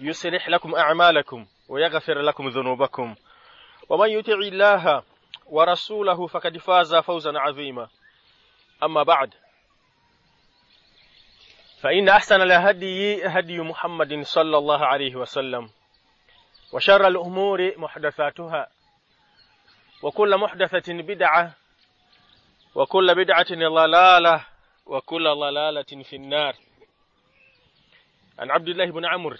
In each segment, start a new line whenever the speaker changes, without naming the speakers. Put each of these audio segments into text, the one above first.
يصلح لكم أعمالكم ويغفر لكم ذنوبكم. ومن يطع الله ورسوله فقد فاز فوزا عظيما. أما بعد فإن أحسن الهدي هدي محمد صلى الله عليه وسلم وشر الأمور محدثاتها وكل محدثة بدعة وكل بدعة ضلالة وكل ضلالة في النار. عن عبد الله بن عمرو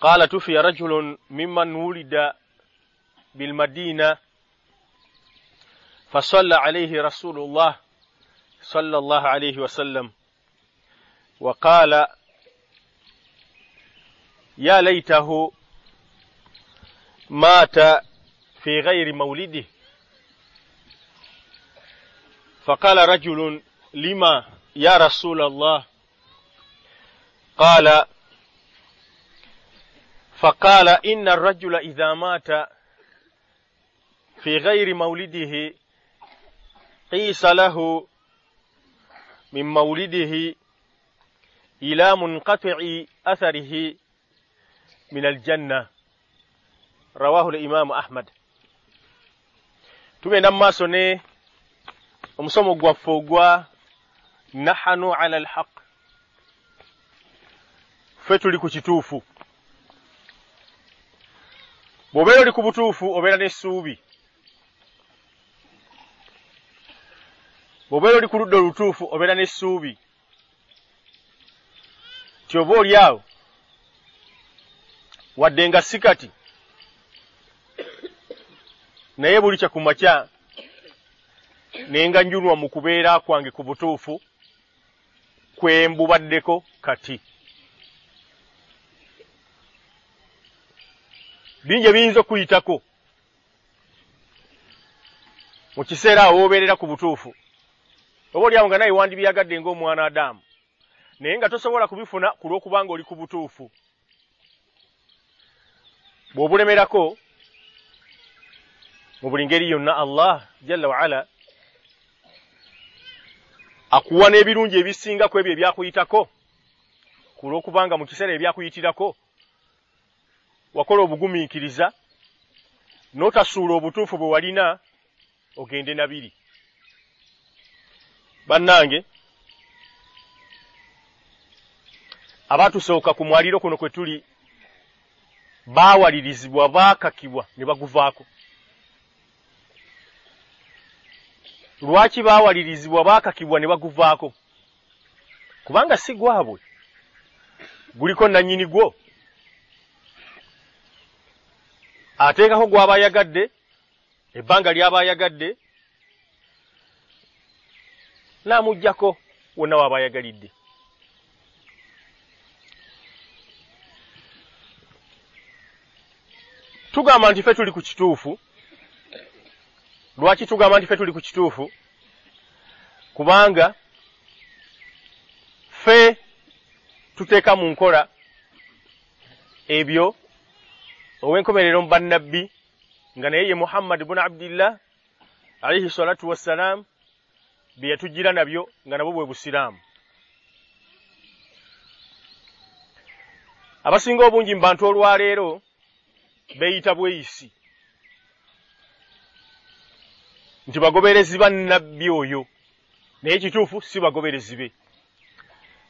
قال توفي رجل ممن ولد بالمدينة فصلى عليه رسول الله صلى الله عليه وسلم وقال يا ليته مات في غير مولده. فقال رجل لما يا رسول الله؟ قال فقال إن الرجل إذا مات في غير مولده قيس له من مولده إلى منقطع أثره من الجنة. رواه الإمام أحمد. tugenda mumaaso ne omusomo gwaffe ogwa nahanu ala alhaq bw'obeera oli ku butuufu obeera n'essuubi. Bw'obeera oli ku ludda olutuufu obeera n'essuubi. Ti oba oli awo. Wadde nga si kati naye buli kya ku makya naye nga njulwa mu kubeera kwange ku butuufu kwe mbubaddeko kati bingi ebiyinza okuyitako. Mu kiseera awo woobeerera ku butuufu. Oba oli awo nga naye wandibyagadde ng'omwana adamu. Naye nga tosobola kubifuna ku lw'okubanga oli ku butuufu. Bw'obulemerako mu buli ngeri yonna allah jalla waala akuwa n'ebirungi ebisingako ebyo ebyakuyitako ku lw'okubanga mu kiseera ebyakuyitirako wakola obugumiikiriza n'otasuula obutuufu bwe walina ogende nabiri. Bannange abaatusooka ku mwaliro kuno kwe tuli baawalirizibwa baakakibwa ne baguvaako. Lwaki baawalirizibwa baakakibwa ne baguvaako? Kubanga si gwabwe. Guliko nannyini gwo ateekako gw'aba ayagadde ebbanga ly'aba ayagadde n'amuggyako wonna waaba ayagalidde tugamba nti ffe tuli ku kituufu. Lwaki tugamba nti ffe tuli ku kituufu? Kubanga ffe tuteeka mu nkola ebyo ow'enkomerero mu bannabbi nga naye ye muhammadi bunu abdillah alaihi salatu wassalaamu bye yatujjira nabyo nga nabwo bwe busiraamu. Abasinga obungi mu bantu olwaleero beeyita bweyisi nti bagoberezi ba nnabbi oyo naye kituufu si bagoberezi be.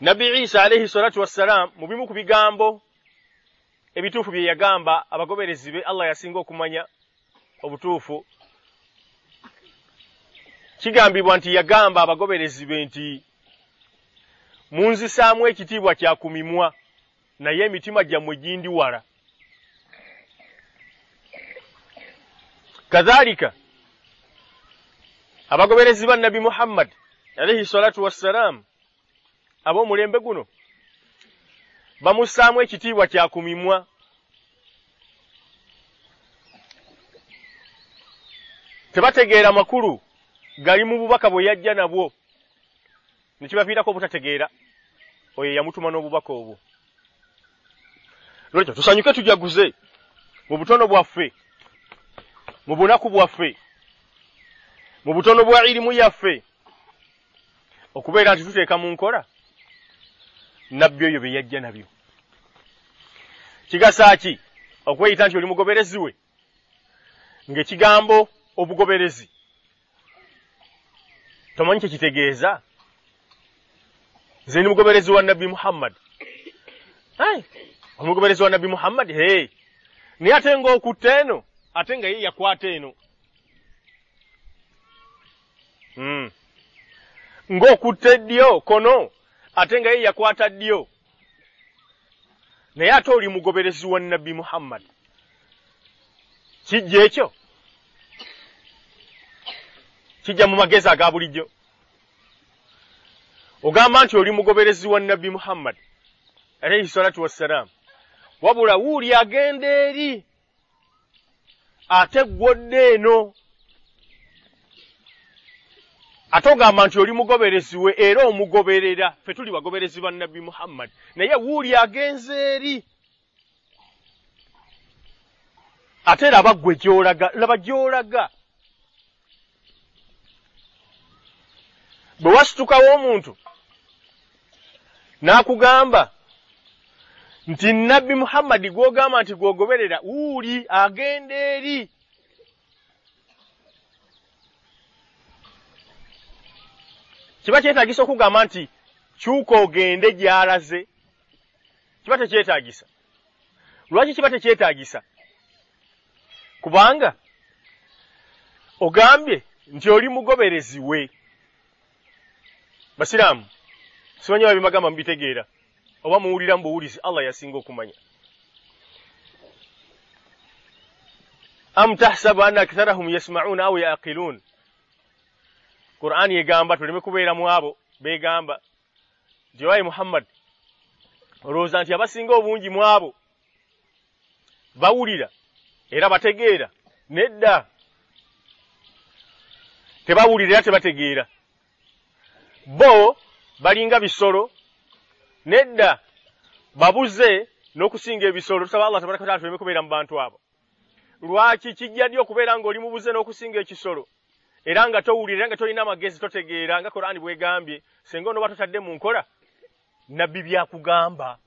Nabbi isa alaihi salatu wassalaamu mu bimu ku bigambo ebituufu bye yagamba abagoberezi be allah yasinga okumanya obutuufu. Kigambibwa nti yagamba abagoberezi be nti munzisaamu ekitiibwa kya ku mimwa naye emitima gyammwe gindi wala kadhalika abagoberezi ba nabi muhammad alaihi salatu wassalaamu ab'omulembe guno bamussaamu ekitiibwa kya ku mimwa tebategeera makulu gali mu bubaka bwe yajja nabwo. Ne kibaviirako obutategeera oyo yamutuma n'obubaka obwo. Lwekyo tusanyuke tujaguze mu butono bwaffe mu bunaku bwaffe mu butono bwa irimu yaffe okubeera nti tuteeka mu nkola nabbi oyo bye yajja nabyo. Kigasa ki? Okweyita nti oli mugoberezi we? Ng'ekigambo obugoberezi. Tomanyi kyekitegeeza nze ndi mugoberezi wa nabbi muhammad. Omugoberezi wa nabbi muhammad? He naye ate ng'okutta eno ate nga ye yakwata eno. Mm. ng'okutta eddyo kono ate nga ye yakwata ddyo. Naye ate oli mugoberezi wa nabbi muhammad. Kijja ekyo? Kijja mu magezi aga bulijjo. Ogamba nti oli mugoberezi wa nabbi muhammad alaihi salatu wassalaamu wabula wuuli agenda eri? Ate gwodde eno ate ogamba nti oli mugoberezi we era omugoberera ffe tuli bagoberezi ba nabbi muhammad. Naye wuuli agenze eri. Ate laba ggwe gy'olaga laba gy'olaga. Bwe wasitukawo omuntu n'akugamba nti nabbi muhammadi gw'ogamba nti gw'ogoberera wuuli agenda eri kiba kyetaagisa okugamba nti kyuka ogende gy'alaze. Kiba tekyetaagisa. Lwaki kiba tekyetaagisa? Kubanga ogambye nti oli mugoberezi we. Basiraamu simanyi ba bimagamba mubitegeera? Oba muwulira mu buwulizi allah yasinga okumanya. Am tahsabu anna aktharahum yasma'una aw yaqiluun qur'ani egamba tuleme kubeera mu abo beegamba owaye muhammad olowooza nti abasinga obungi mu abo bawulira era bategeera nedda tebawulira era tebategeera. Bo balinga bisolo nedda babuze n'okusinga ebisolo tusaba allah tabaraka wataala tuleme kubeera mu bantu abo. Lwaki kijja ddi okubeera ng'oli mubuze n'okusinga ekisolo era nga towulira nga tolina amagezi totegeera nga korani bwegambye senga onooba totadde mu nkola nabbi byakugamba.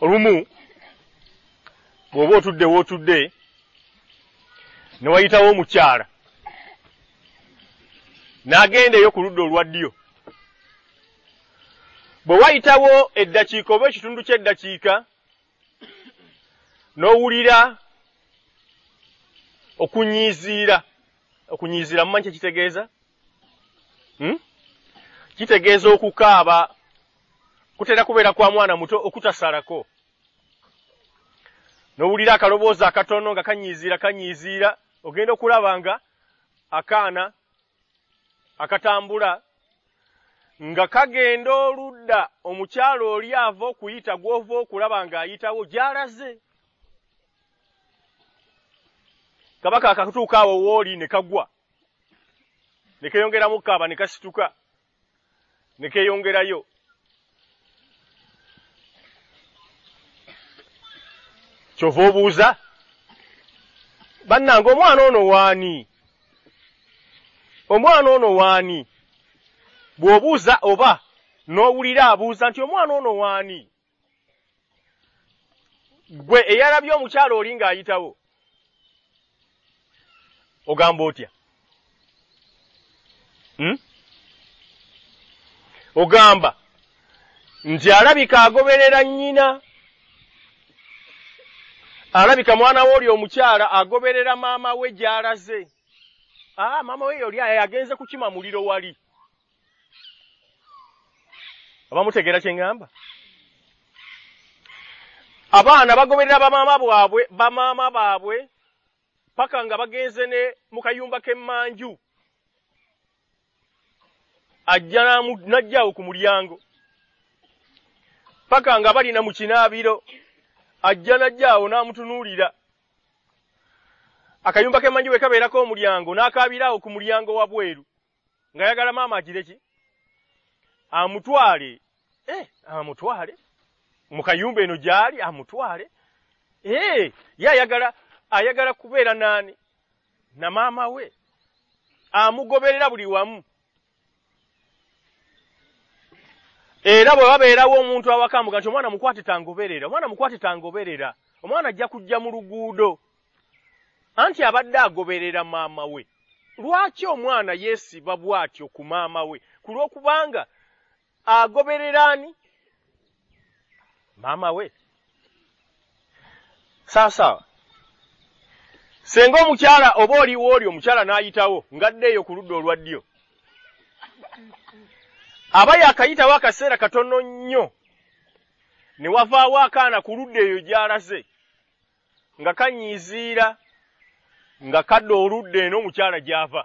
Olumu bw'oba otudde wootudde ne wayitawo omukyala n'agendeeyo ku ludda olwa ddyo. Bwe wayitawo eddakiika oba ekitundu ky'eddakiika n'owulira okunyiiziira okunyiiziira mumanyi kye kitegeeza? Hmm? kitegeeza okukaaba kutera kubeera kwa mwana muto okutasalako n'owulira akaloboozi akatono nga kanyiiziira kanyiiziira ogenda okulaba nga akaana akatambula nga kagenda oludda omukyalo oli ava okuyita gw'ova okulaba ng'ayitawo gy'alaze kabaka akatuuka awo wooli ne kagwa. Ne keeyongeramu kaaba ne kasituka. Ne keeyongerayo kyova obuuza bannange omwana ono waani? Omwana ono waani? Bw'obuuza oba n'owulira abuuza nti omwana ono waani? Gwe eyalabye omukyalo oli ng'ayitawo ogamba otya hmm? ogamba nti alabika agoberera nnyina. Alabika mwana we oli omukyala agoberera maama we gy'alaze. Aa maama we yoli agenze kukima muliro wali. Abamutegeera kye ŋŋamba abaana bagoberera bamaama bwabwe bamaama baabwe paka nga bagenze ne mu kayumba k'emmanju. Ajja n'ajjaawo ku mulyango. Paka nga balina mu kinaabiro ajja n'ajjaawo n'amutunuulira. Akayumba k'emmanju bwe kabeerako omulyango n'akaabiraawo ku mulyango wa bweru. Ng'ayagala maama agire ki? Amutwale. Eh amutwale. Mu kayumba eno gy'ali amutwale. Eh ye ayagala ayagala kubeera naani na maama we? Amugoberera buli wamu. Era bwe wabeerawo omuntu awakambuga nti omwana mukwate tangoberera omwana mukwate tangoberera omwana ajja kujja mu luguudo. Anti abadde agoberera maama we. Lwaki omwana yeesiba bw'atyo ku maama we? Ku lw'okubanga agoberera ani? Maama we. Saasaawa senga omukyala oba oli omukyala n'ayitawo ngaddeeyo ku ludda olwa ddyo. Aba yaakayitawo akaseera katono nnyo ne wavaawo akaana ku ludda eyo gy'alaze nga kanyiiziira nga kadda oludda eno omukyala gy'ava.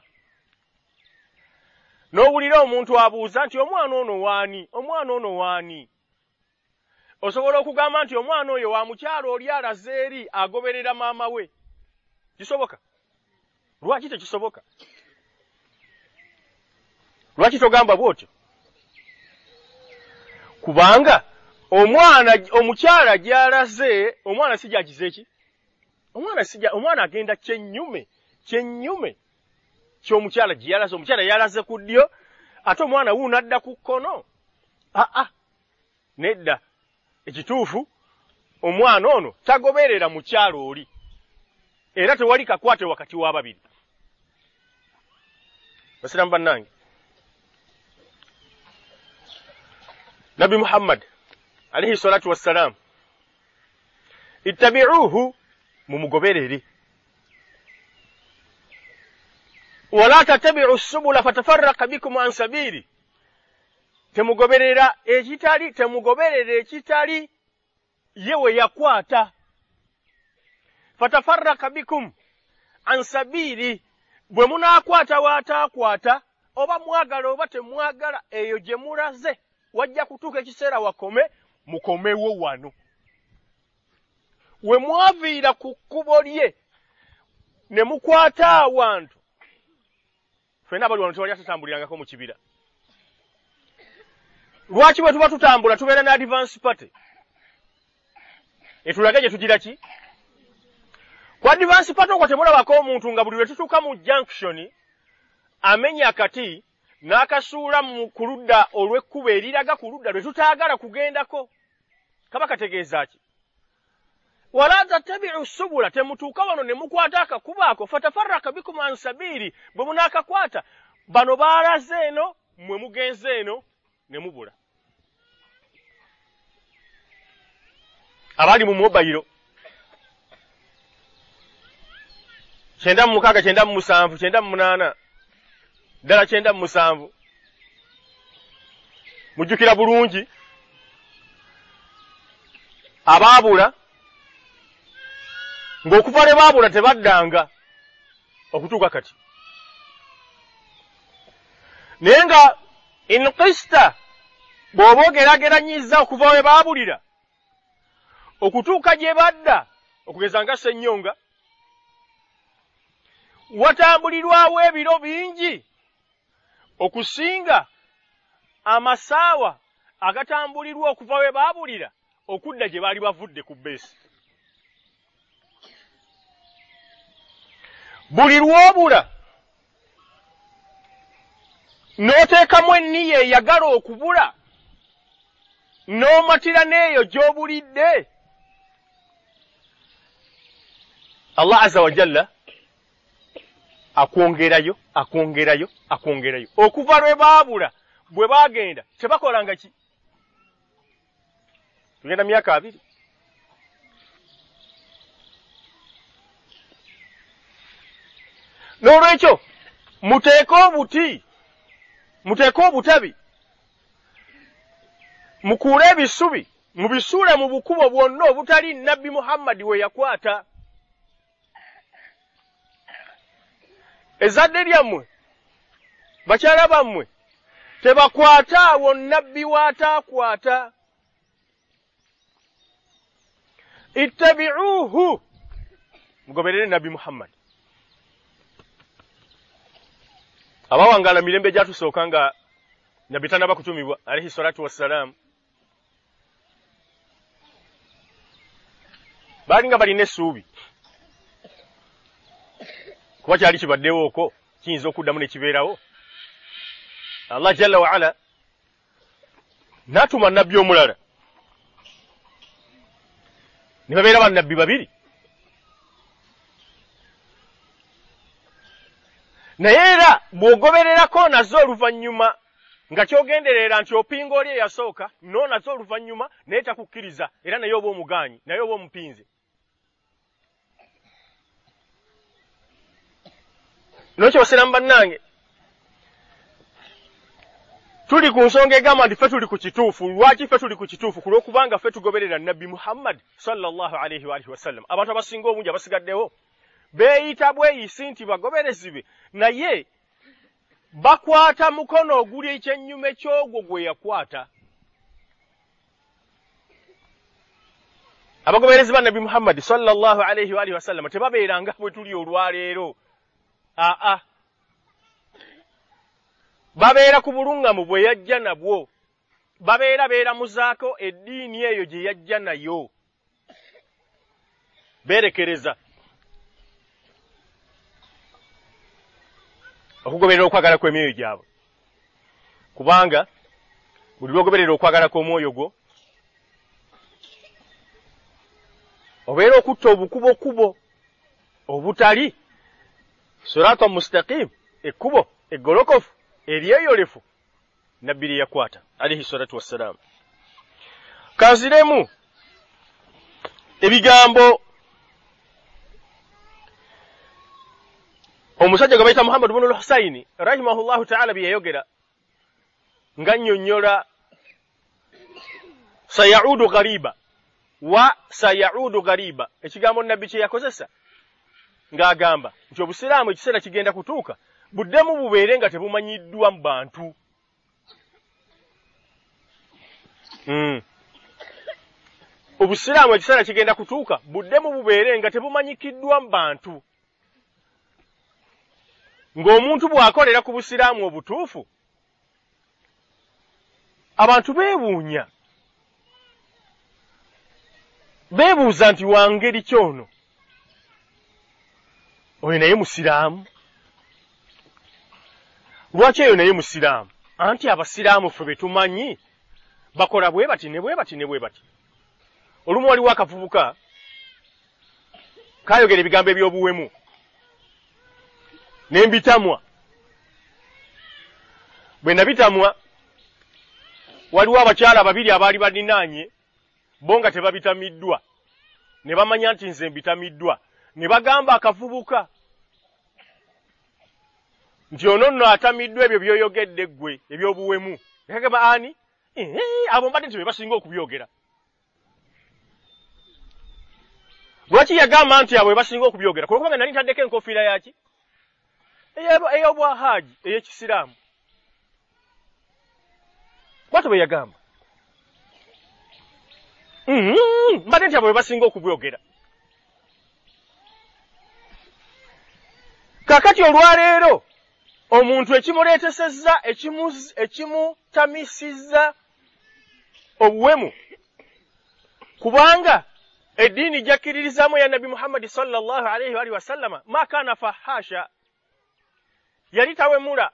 N'owulira omuntu abuuza nti omwana ono waani? Omwana ono waani? Osobola okugamba nti omwana oyo wa mukyala oli alaze eri agoberera maama we kisoboka lwaki tekisoboka lwaki togamba bw'otyo? Kubanga omwana omukyala gy'alaze omwana si gyagize ki? Omwana omwana agenda kyennyume kyennyume ky'omukyala gye yalaze. Omukyala yalaze ku ddyo ate omwana wuuno adda ku kkono. Aa nedda. Ekituufu omwana ono tagoberera mukyala oli era tewali kakwate wakati w'ababiri. Basiramu bannange. Nabi muhammad alaihi salatu wassalaamu ittabi'uuhu mumugoberere. Wala tattabi'u subula fatafarraqa bikum an sabiili temugoberera ekitali temugoberera ekitali ye we yakwata fatafarraqa bikum. An sabiili bwe munaakwata waataakwata oba mwagala oba temwagala eyo gye mulaze wajja kutuuka ekiseera wakome mukomewo wano. We mwaviira ku kkubo lye ne mukwata awantu ffenna abali wano tewali atatambulirangako mu kibira. Lwaki bwe tuba tutambula tubeera ne advance party? Etulage gye tugira ki ku advance party okwo temulabako omuntu nga buli lwe tutuuka mu junction amenya akati n'akasuula mu ku ludda olw'ekkubo eriraga ku ludda lwe tutaagala kugendako. Kaba kategeeza ki? Wala tattabi'u subula temutuuka wano ne mukwata akakubo ako fatafarraka bikum an sabiiri bwe munaakakwata bano baalaze eno mmwe mugenze eno ne mubula. Abali mu mobayiro kyenda mu mukaaga kyenda mu musanvu kyenda mu munaana ddala kyenda mu musanvu. Mujjukira bulungi. Abaabula ng'okuva ne baabula tebaddanga okutuuka kati. Naye nga inkista bw'oba ogerageranyiza okuva we baabulira okutuuka gye badda okugeza nga ssennyonga watambulirwawo ebiro bingi okusinga amasaawa agatambulirwa okuva we baabulira okudda gye baali bavudde ku bbeesi. Buli lw'obula n'oteekamu enniya eyagala okubula n'omatira n'eyo gy'obulidde allah aza wa jalla akwongerayo akwongerayo akwongerayo. Okuva lwe baabula bwe baagenda tebakolanga ki? Tugenda myaka abiri. N'olwekyo muteeke obuti muteeke obutabi mukuule ebisubi mubisuule mu bukubo bwonna obutali nabbi muhammadi we yakwata ezadde lyammwe bakyala bammwe tebakwata awo nabbi waataakwata ittabiuuhu mugoberere nabbi muhammadi abawangala mirembe gyatusooka nga nabbi tanaba kutumibwa alaihi salatu wassalaamu baalinga balina essuubi kuba kyali kibaddewo okwo kiyinza okuddamu ne kibeerawo. Allah jalla waala n'atuma nabbi omulala. Ne babeera bannabbi babiri. Naye era bw'ogobererako nazo oluvannyuma nga kyogenderera nti opinga oli eyasooka noonazo oluvannyuma naye takukkiriza era naye oba omugaanyi naye oba omupinze nokyo basiramu bannange? Tuli ku nsonga egamba nti ffe tuli ku kituufu. Lwaki ffe tuli ku kituufu? Ku lw'okubanga ffe tugoberera nabbi muhammad sallallahu alaihi waalihi wasallam abantu abasinga obungi abasigaddewo. Beeyita bweyisi nti bagoberezi be. Naye bakwata mukono oguli ekyennyuma ekyogwo gwe yakwata. Abagoberezi ba nabbi muhammadi sallallahu alaihi waalihi wasallama tebabeeranga bwe tuli olwaleero aa babeera ku buluŋŋamu bwe yajja nabwo. Babeera beeramuzaako eddiini eyo gye yajja nayo. Beerekereza. Okugoberera okwagala kw'emyoyo gyabwe. Kubanga buli lwogoberera okwagala kw'omwoyo gwo obeera okutta obukubokubo obutali surata mustaqim ekkubo eggolokofu eryeyolefu nabbi lye yakwata alaihi salatu wassalaamu kanziremu ebigambo omusajja gwe bayita muhammad bunu lhusaini rahimahullahu taala bye yayogera nga nnyonnyola sayaudu ghariba wa sayaudu ghariba. Ekigambo nabbi kye yakozesa ng'agamba nti obusiraamu ekiseera kigenda kutuuka buddemu bubeere nga tebumanyiddwa mu bantu. Mm. obusiraamu ekiseera kigenda kutuuka buddemu bubeere nga tebumanyikiddwa mu bantu. Ng'omuntu bw'akolera ku busiraamu obutuufu abantu beewuunya beebuuza nti wangeri kyono oyo naye musiraamu. Lwaki eyo naye musiraamu? Anti abasiraamu ffe be tumanyi bakola bwe bati ne bwe bati ne bwe bati. Olumu waliwo akavubuka kaayogera ebigambo eby'obuwemu ne mbitamwa. Bwe nabitamwa waliwo abakyala babiri abaali balinaanye bo nga tebabitamiddwa. Ne bamanya nti nze mbitamiddwa. Ne bagamba akavubuka nti ono nno atamiddwa ebyo by'oyogedde ggwe eby'obuwemu. Nekagamba ani? Abo mbadde nti be basinga okubyogera. Lwaki yagamba nti abo be basinga okubyogera? Kulwokubanga nali ntaddeko enkofiira yaki ey'obwahaaji ey'ekisiraamu. Bwatyo bwe yagamba. Mbadde nti abo be basinga okubyogera. Kaakati olwaleero omuntu ekimuleetesezza ekimutamisizza obuwemu. Kubanga eddiini gyakkiririzamu ya nabbi muhammadi sallallahu alaihi waalihi wasallama ma kaana fahasha yali tawemula.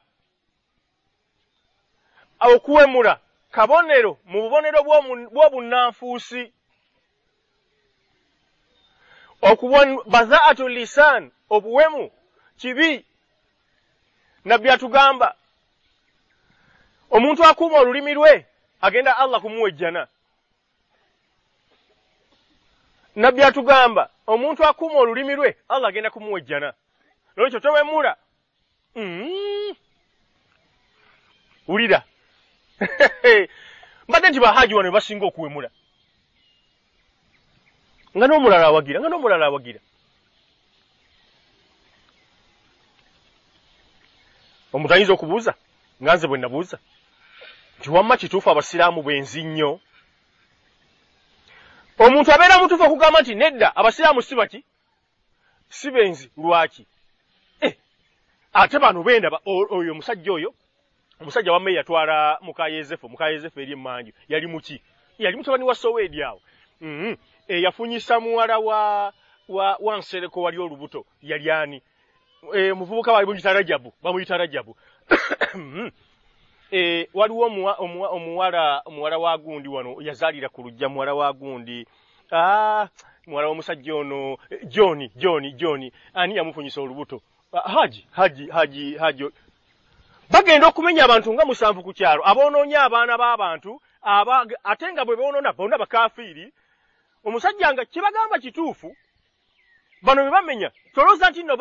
Okuwemula kabonero mu bubonero bw'obunnanfuusi okubon bazaatu lisan obuwemu kibi nabbi atugamba omuntu akuuma olulimi lwe agenda allah kumuwejjana nabbi atugamba omuntu akuuma olulimi lwe allah agenda kumuwejjana
nolwekyo towemula Mm. wulira. Mbadde nti bahaji wano basinga okuwemula. Nga n'omulala awagira nga n'omulala awagira omuntu ayinza okubuuza? Nga nze bwe nabuuza. Nti wamma kituufu abasiraamu bwenzi nnyo. Omuntu abeera mutuufu okugamba nti nedda abasiraamu si baki? Si benzi lwaki? Eh, ate bano bendaba oyo omusajja oyo omusajja wamme yatwala mukayezefu mukayezefu eri emmanju yali muki? Yali mutabani wa soweedi awo. Mm -hmm. e, yafunyisa muwala wa wa wansereko wali olubuto. Yali ani e, muvubuka bali muyita rajabu bamuyita rajabu. E, waliwo omuwala omuwala wa gundi wano yazaalira ku lujja muwala wa gundi. Ah, muwala w'omusajja ono johni johni johni ani yamufunyisa olubuto? Haji haji haji haji. Bagenda okumenya abantu nga musanvu ku kyalo. Aboonoonya abaana b'abantu ate nga bwe boonoona bonna bakafiiri omusajja nga kyebagamba kituufu bano bwe bamenya tolooza nti nno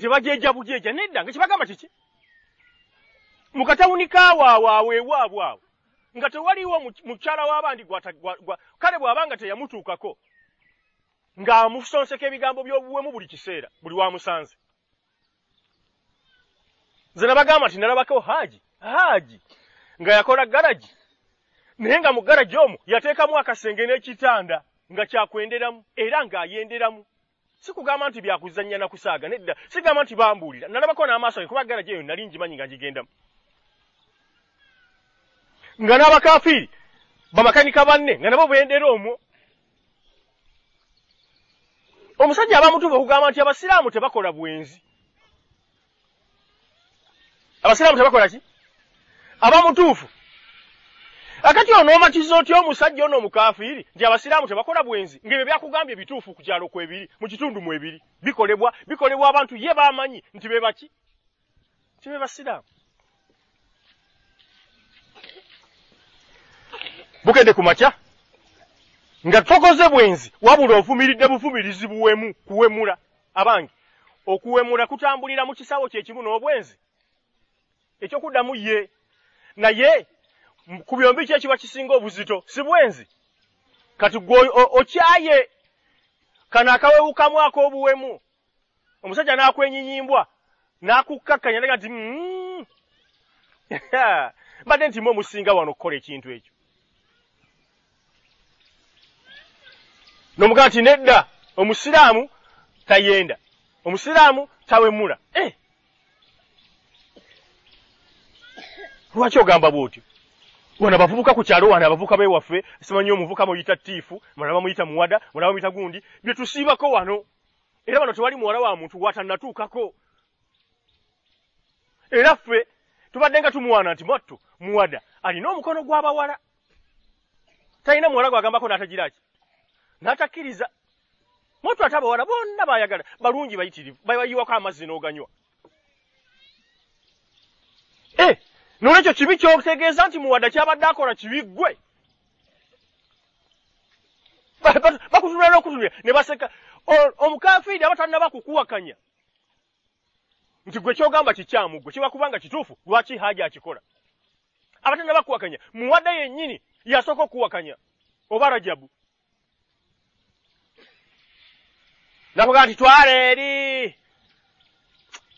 tebajeja bujeja nedda nga kyebagamba kiki mu katawuni kawaawaawe ewaabwe awo nga tewaliwo mukyala w'abandi kale bw'aba nga teyamutuukako ng'amusonseka ebigambo by'obuwemu buli kiseera buli wamusanze nze nabagamba nti nalabako haaji haaji nga yakola garagi naye nga mu garagi omwo yateekamu akasenge n'ekitanda nga kyakwenderamu era ng'ayenderamu si kugamba nti byakuzannya na kusaaga nedda sigamba nti bambuulira. Nalabako n'amaaso ge kuba garagi eyo nali ngimanyi nga ngigendamu nga n'abakafiiri bamakanika banne nga nabo bendera omwo. Omusajja abamutuufu okugamba nti abasiraamu tebakola bwenzi. Abasiraamu tebakola ki? Abamutuufu akati onoomatiza otya omusajja ono omukafiiri nti abasiraamu tebakola bwenzi ng'ebyo byakugambye bituufu ku kyalo kwebiri mu kitundu mwebiri bikolebwa bikolebwa abantu ye baamanyi nti be baki? Nti be basiraamu. Bukedde ku makya. Nga tokoze bwenzi wabula ovumiridde buvumirizi buwemu kuwemula. Abange okuwemula kutambulira mu kisawo kyekimu n'obwenzi. Ekyokuddamu ye. Naye ku byombi ki ekiba kisinga obuzito si bwenzi? Kati gwe okyaye. Kano akawewukamu ak'obuwemu omusajja n'akwenyinyimbwa n'akukkakkanya naga nti mm. mbadde nti mu omusinga wano okukola ekintu ekyo. N'omugaa nti nedda omusiraamu tayenda omusiraamu tawemula. Eh. lwaki ogamba bw'otyo wano abavubuka ku kyalo wano abavubuka bewaffe simanyi omuvuka muyita tiifu mulala bamuyita muwada mulala bamuyita gundi bye tusiibako wano. Era bano tewali muwala wa muntu watannatuukako. Era ffe tubadde nga tumuwaana nti mwattu muwada alina omukono gw'abawala talina muwala gwagambako n'atagiraki n'atakkiriza. Mwattu ate abawala bonna baayagala balungi bayitirivu bayiwako amazzi n'oganywa. Eh, nolwekyo kibi kyotegeeza nti muwadde kyabadde akola kibi ggwe. Bakutunula n'okutunula ne baseka omukafiiri aba tannaba kukuwakanya. Nti gwe kyogamba kikyamu gwe kiba kubanga kituufu lwaki haaja akikola? Aba tannaba kuwakanya muwadde yennyini yasooka okuwakanya oba rajabu? Nakugaa nti twala eri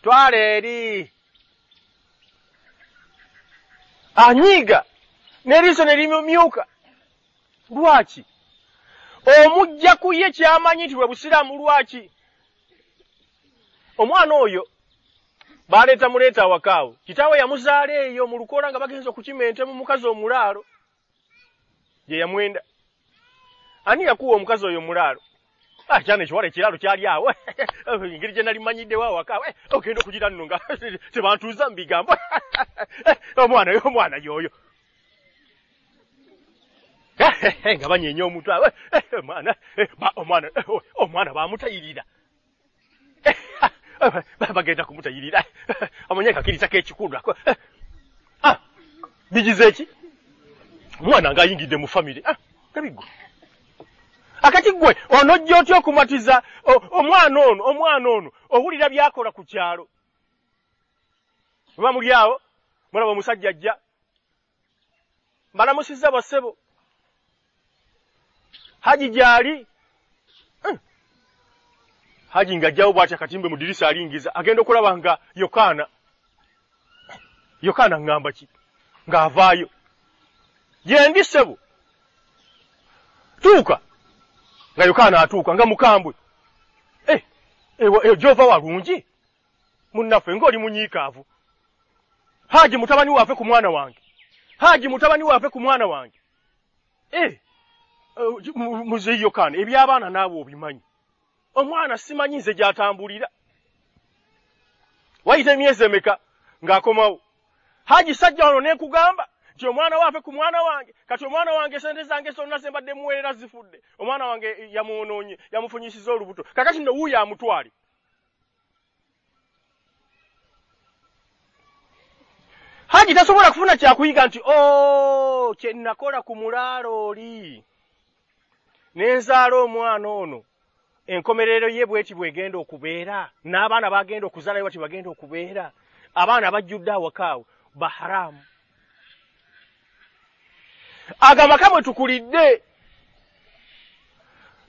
twala eri anyiiga n'eriiso ne limyuka lwaki? Omujja ku ye kyamanyi nti bwe busiraamu lwaki? Omwana oyo baleeta muleeta awakaawo kitaawe yamuzaala eyo mu lukoola nga bagenza okukimenta mu mukazi omulaalo. Gye yamwenda. Ani yakuwa omukazi oyo omulaalo ah, kyana ekiwala ekiraalo kyali awo engeri gye nali manyiddewo awakaawo ogenda okugira nno nga tebantuuza mu bigambo omwana omwana yoyo nga banyeenya omuntu awo omwana omwana omwana bamutayirira bagenda kumutayirira. Amanye kakirizako ekikundu ah, bigize eki omwana nga ayingidde mu famire nga biggwa akati gwe onojja otya okumatiza omwana ono omwana ono owulira byakola ku kyalo? Oba muli awo? Mulaba omusajja ajja? Mbalamusizza bassebo haji gyali? Hmm. haji ng'ajjawo bw'atya katimbe mu dirisa alingiza agenda okulaba nga yokaana yokaana ŋŋamba ki? Ng'avaayo. Yendi ssebo. Tuuka nga yokaana atuuka nga mukambwe. Eh, ewa- eyo gy'ova walungi munnaffe ng'oli munyiikaavu. Haji mutabani waffe ku mwana wange. Haji mutabani waffe ku mwana wange. Eh, eh, mu- muzeeyi yokaana eby'abaana naawe obimanyi. Omwana simanyi nze gy'atambulira. Wayita emyezi emeka ng'akomawo? Haji sajja wano nenkugamba nti omwana waffe ku mwana wange kati omwana wange sente zange zonna ze mbadde muweerera zifudde. Omwana wange yamwonoonye yamufunyisiza olubuto. Kakati nno wuuyo amutwale. Haji tasobola kufuna kyakuyiga nti o kye nakola ku mulaalo oli. Ne nzaala omwana ono. Enkomerero ye bweti bwegenda okubeera n'abaana bagenda okuzaalayo bati bagenda okubeera. Abaana bajjudde awakaawe baharaamu agamaka mwe tukulidde.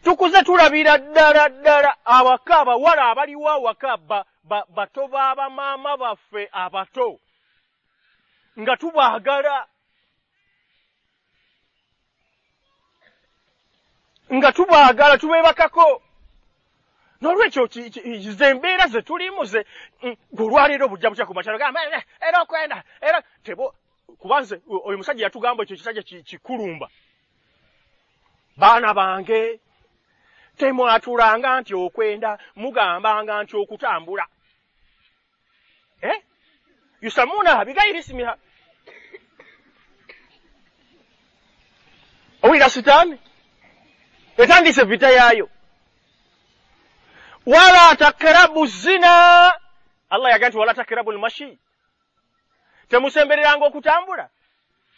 Tukuze tulabira ddala ddala awaka abawala abaliwo awaka ba- ba- bato baabamaama baffe abato nga tubaagala nga tubaagala tubeebakako. N'olwekyo ze embeera ze tulimu ze mm, gwe olwaleero bujja butya ku makyalo gamba "Eh, era okwenda era tebo kuba nze oyo musajja yatugamba ekyo kisajja ki- kikulumba. Baana bange temwatulanga nti okwenda mugambanga nti okutambula. Yusamunaha bigayiri isimiha owulira sitaani etandise vita yaayo. Wala takrabu zina. Allah yaga nti wala takrabu lmashi temusembereranga okutambula.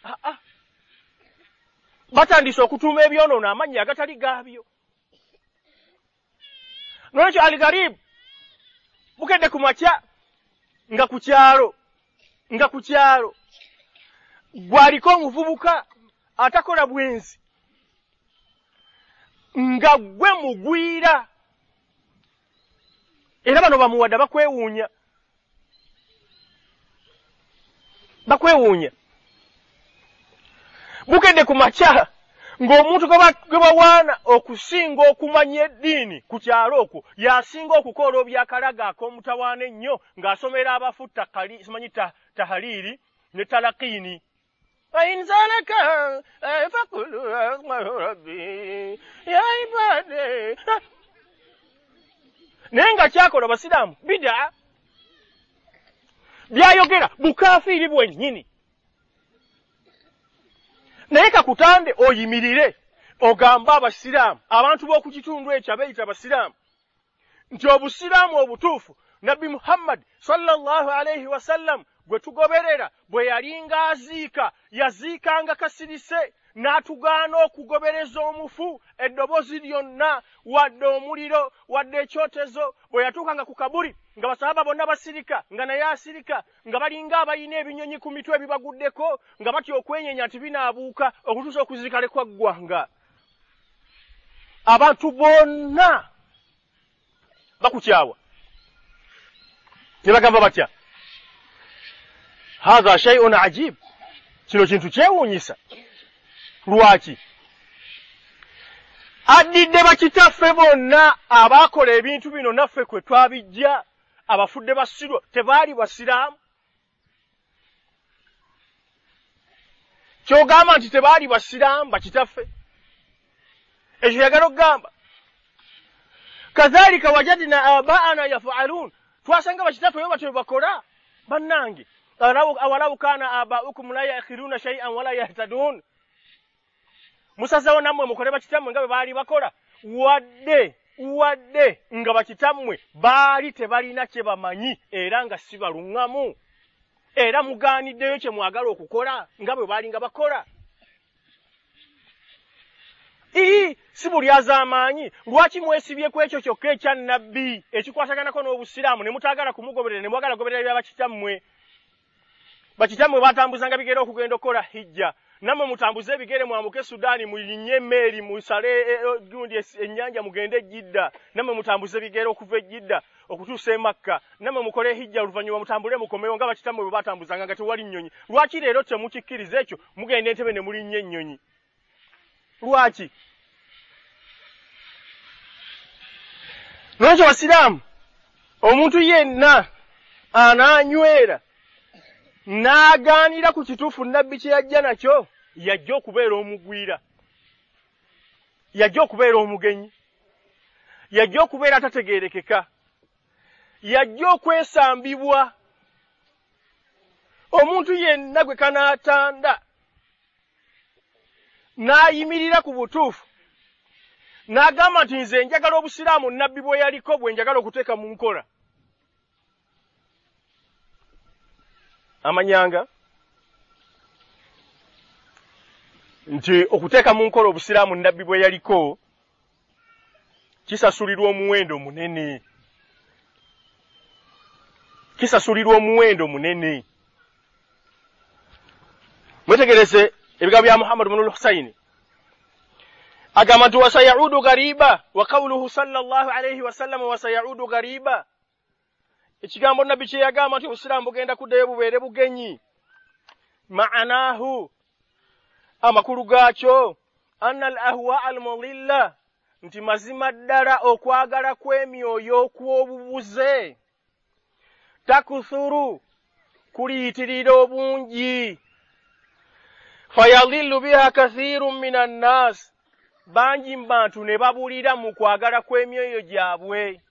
Ah, ah. batandise okutuuma ebyonoono amannya agatali gaabyo. Nolwekyo aligaribu bukedde ku makya nga ku kyalo nga ku kyalo. Gwaliko omuvubuka atakola bwenzi nga gwe mugwira. Era bano bamuwadde bakwewuunya bakwewuunya bukedde ku makya ng'omuntu gwe ba- gwe bawaana okusinga okumanya eddiini ku kyalo okwo y'asinga okukola obyakalaga ak'omutawaana ennyo ng'asomera abafu takali simanyi ta, tahaliiri ne talakiini فإن سألك آه، فقل أسمع ربي يا عبادي naye nga kyakola basiraamu bida byayogera bukafiiri bwennyini naye kakutande oyimirire ogambe abasiraamu abantu b'oku kitundu ekyo abeeyita abasiraamu nti obusiraamu obutuufu nabbi muhammadi sallallahu alaihi wasallam gwe tugoberera bwe yalinga aziika yaziikanga kasirise n'atugaana okugobereza omufu eddoboozi lyonna wadde omuliro wadde ekyotezo bwe yatuukanga ku kabuli nga basahaba bonna basirika nga naye asirika nga balinga abalina ebinyonyi ku mitwe ebibaguddeko nga batya okwenyenya nti binaabuuka okutuusa okuzirika lekwaggwanga abantu bonna bakukyawa ne bagamba batya? Hatha shaiun ajib kino kintu kyewuunyisa. Lwaki? Addidde bakitaffe bonna abaakola ebintu bino naffe kwe twabijja abafudde basirwa tebaali basiraamu. Kyogamba nti tebaali basiraamu bakitaffe ekyo yagala okugamba. Kadhalika wajadna abaana yafaluun. Twasanga bakitaffe bwe batyo bakola bannange awalau kana abaukum la yakhiruna shay'an wala yahtadun. Musazewo nammwe mukole bakitammwe nga bwe baali bakola wadde wadde nga bakitammwe baali tebalina kye bamanyi era nga si baluŋŋamu. Era mugaaniddeyo kye mwagala okukola nga bwe baali nga bakola. Ii si buli az'amaanyi. Lwaki mwesibye ku ekyo kyokka ekya nnabbi ekikwataganako n'obusiraamu? Ne mutaagala kumugoberera ne mwagala goberera bya bakitammwe. Bakitammwe batambuzanga bigere okugenda okukola hijja nammwe mutambuze ebigere mwambuke sudaani mulinye emmeeri musale e- e- gundi ennyanja mugende ejjidda nammwe mutambuze ebigere okuva ejjidda okutuusa e makka. Nammwe mukole hijja oluvannyuma mutambule mukomewo nga bakitammwe bwe batambuzanga nga tewali nnyonyi. Lwaki leero temukikkiriza ekyo? Mugenda entebe ne mulinnya ennyonyi. Lwaki? Lwekyo basiraamu omuntu yenna anaanywera n'agaanira ku kituufu nabbi kye yajja nakyo. Yajja okubeera omugwira. Yajja okubeera omugenyi. Yajja okubeera atategeerekeka yajja okwesambibwa. Omuntu yenna gwe kanaatanda n'ayimirira ku butuufu n'agamba nti nze njagala obusiraamu nabbi bwe yaliko bwe njagala okuteeka mu nkola amanyanga nti okuteeka mu nkola obusiraamu nabbi bwe yaliko kisasulirwa omuwendo munene kisasulirwa omuwendo munene mwetegereze ebigambo bya muhammad bnu lhusaini agamba nti wasayaudu gariba wa qawluhu sallallahu alaihi wasallama wasayaudu gariba ekigambo nabbi kye yagamba nti obusiraamu bugenda kuddayo bubeere bugenyi. Maanaahu amakulu gaakyo anna al ahwa al mudilla nti mazima ddala okwagala kw'emyoyo okw'obubuze takuthuru kuliyitirira obungi. Fayadillu biha kathiru min annaasi bangi mu bantu ne babulira mu kwagala kw'emyoyo gyabwe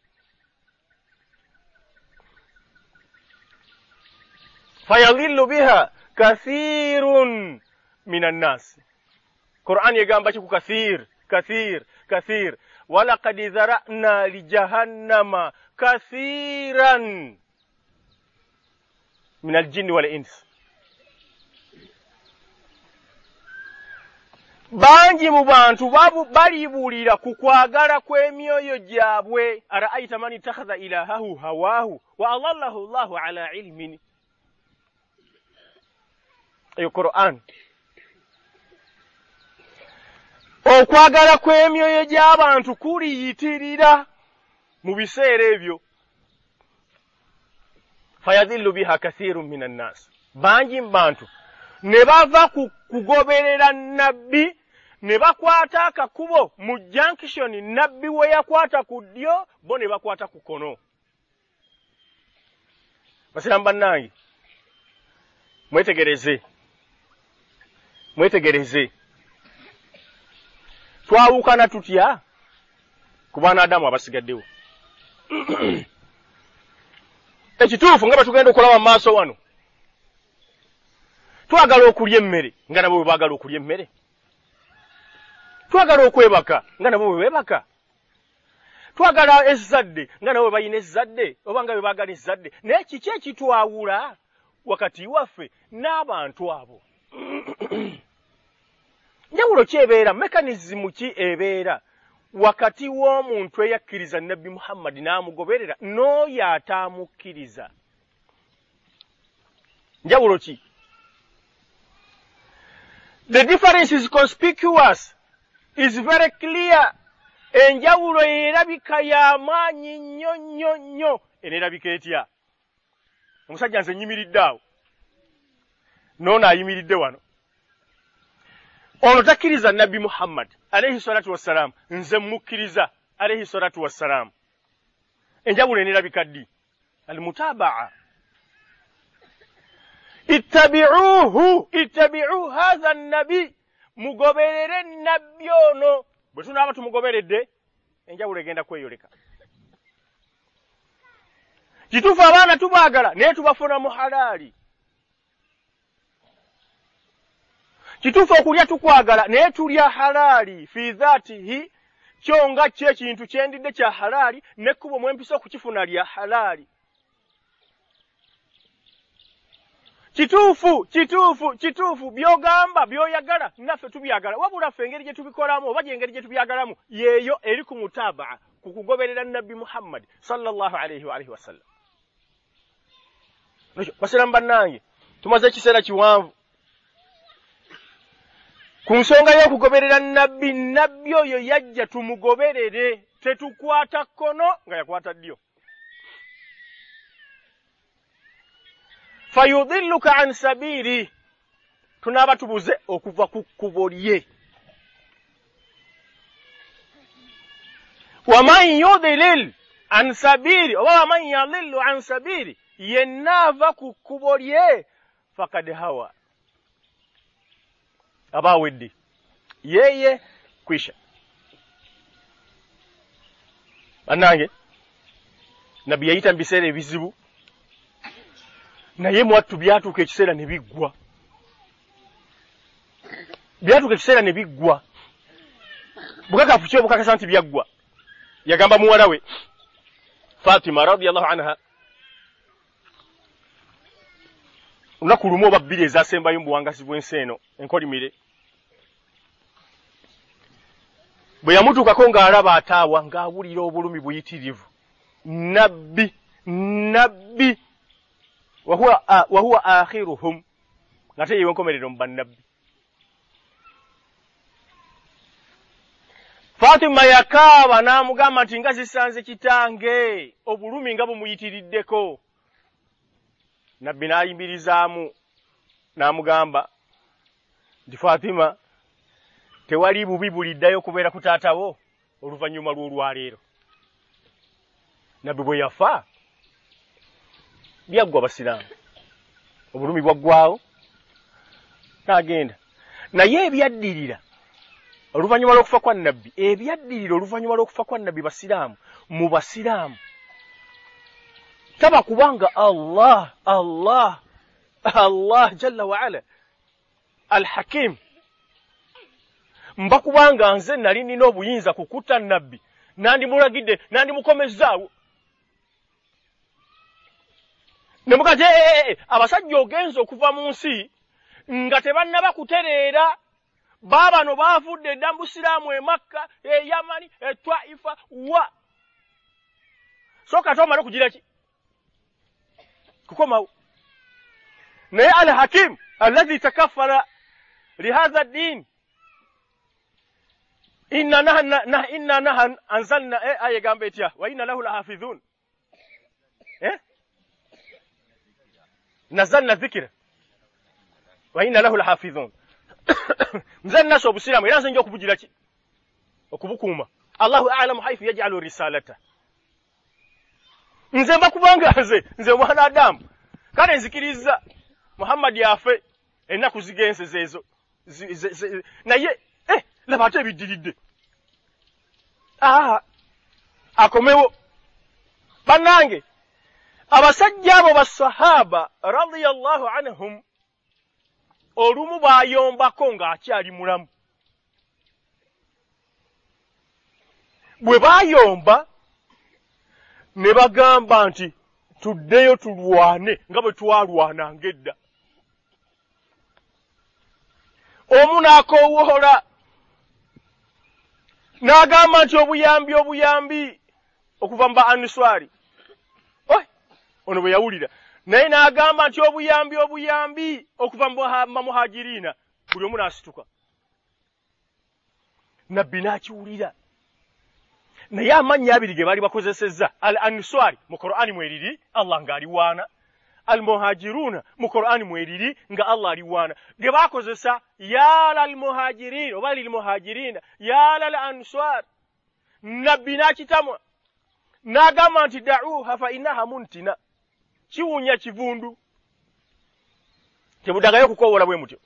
fayadillu biha kathirun minan nas qur'an yegamba ki kathir kathir kathir. Kathir zara'na li jahannama kathiran min aljinni wal ins. Bangi mu bantu balibuulira ku kwagala kw'emyoyo gyabwe. Araaita man ittakhadha ilahahu hawahu wa adallahu llahu ala ilmin. eyo quran okwagala kw'emyoyo gy'abantu kuliyitirira mu biseera ebyo. Fayadillu biha kathiru min annaasi bangi mu bantu. Ne bava ku kugoberera nabbi ne bakwata akakubo mu jankishoni nabbi we yakwata ku ddyo bo ne bakwata ku kono basiramu bannange mwetegereze mwetegereze. Twawukana tutya? Ku baana adamu abasigaddewo. Ekituufu nga batugenda okulaba mu maaso wano. Twagala okulya emmere nga nabo bwe baagala okulya emmere. Twagala okwebaka nga nabo bwe beebaka. Twagala ezzadde nga nabo bwe balina ezzadde oba nga bwe baagala ezzadde. Naye kiki ekitwawula wakati waffe n'abantu abo njawulo ki ebeera mekanizimu ki ebeera? Wakati w'omuntu eyakkiriza nabbi muhammadi n'amugoberera n'oyo ataamukkiriza njawulo ki? The difference is conspicuous is very clear. Enjawulo erabika y'amaanyi nnyo nnyo nnyo. Eneerabika etya? Omusajja nze nyimiridde awo. Noono ayimiridde wano ono takkiriza nabbi muhammad alaihi salatu wassalaamu nze mukkiriza alaihi salatu wassalaamu enjawulo eneerabika ddi? Almutabaa. Ittabicuuhu ittabicu hatha nabi mugoberere nabbi ono. Bwe tunaaba tumugoberedde enjawulo egenda kweyoleka. Kituufu abaana tubaagala naye tubafuna mu halaali kituufu okulya tukwagala naye tulya halaali fi dhaatihi kyo nga ki ekintu kyendidde kya halaali nekkubo mwempisa okukifuna lya halaali. Kituufu kituufu kituufu by'ogamba by'oyagala naffe tubyagala. Wabula ffe engeri gye tubikolamu oba gyengeri gye tubyagalamu yeeyo eri ku mutabaa ku kugoberera nabbi muhammadi sallallahu alaihi waalihi wasallam ekyo basiramu bannange tumaze ekiseera kiwanvu ku nsonga y'okugoberera nabbi nabbi oyo yajja tumugoberere tetukwata kkono nga yakwata ddyo. Fayudilluka an sabiiri tunaaba tubuze okuva ku kkubo lye. Waman yudlil an sabiiri oba waman yadillu an sabiiri yenna ava ku kkubo lye fakad hawa aba awedde. Yeye kwisha. Bannange nabbi yayita mu biseera ebizibu. Naye mwattu byatuuka ekiseera ne biggwa. Byatuuka ekiseera ne biggwa. Bukakafu ki obukakasa nti byaggwa. Yagamba muwala we fatima radiallahu anha olunaku lumu oba bbiri ezasembayo mu buwangasi bw'ensi eno enkolimire bwe yamutuukako ng'alaba ataawa ng'awulira obulumi buyitirivu. Nabbi nabbi wahuwa, uh, akhiruhum. Nga te yewe nkomerero mu bannabbi. Fatima yakaaba n'amugamba nti nga zisanze kitange obulumi nga bumuyitiriddeko. Nabbi n'ayimirizaamu n'amugamba nti fatima tewali bubi buliddayo kubeera ku taatawo oluvannyuma lw'olwaleero. Nabbi bwe yafa byaggwa basiraamu obulumi bwaggwawo n'agenda. Naye ebyaddirira oluvannyuma lw'okufa kwa nabbi ebyaddirira oluvannyuma lw'okufa kwa nabbi basiraamu mu basiraamu. Taba kubanga allah allah allah jalla waala alhakim mba kubanga nze nali nina obuyinza kukutta nabbi nandimulagidde nandimukomezaawo nemuga ti ee abasajja ogenza okuva mu nsi nga tebannaba kutereera. Baabano baavudde dda mbusiraamu e makka e yamani e twaifa wa? So kati omale kugira ki? Kukomawo. Naye al hakim allazi takaffala lihatha ddin inna naha inna naha anzalna e aya egamba etya wa inna lahu lahafidhun eh? nazalna dhikira wa inna lahu lahafidhun nze nasa obusiraamu era nze nja okubugira ki okubukuuma allahu alamu haifu yajalu risalata. Nze mba kubanga nze nze mwana adamu kale nzikiriza muhammadi afe ennaku zigenseze ezo naye eh, laba ate ebiddiridde akomewo. Bannange abasajja abo basahaba radiyallahu anhum olumu bayombako ng'akyali mulamu. Bwe baayomba ne bagamba nti tuddeyo tulwane nga bwe twalwananga edda. Omu n'akoowoola n'agamba nti obuyambi obuyambi okuva mu ba anuswari ono bwe yawulira. Naye n'agamba nti obuyambi obuyambi okuva mu muhajiriina buli omu n'asituka. Nabbi n'akiwulira. Naye amannya abiri ge baali bakozesezza al anuswari mu qur'ani mweriri allah ng'aliwaana al muhajiruuna mu qur'ani mweriri nga allah aliwaana ge baakozesa yaala al muhajiriina oba lil muhajiriina yaala al answar. Nabbi n'akitamwa n'agamba nti da'uha fa innaha muntina. Kiwunya kivundu. Tebudagayo kukowoola bwe mutyo.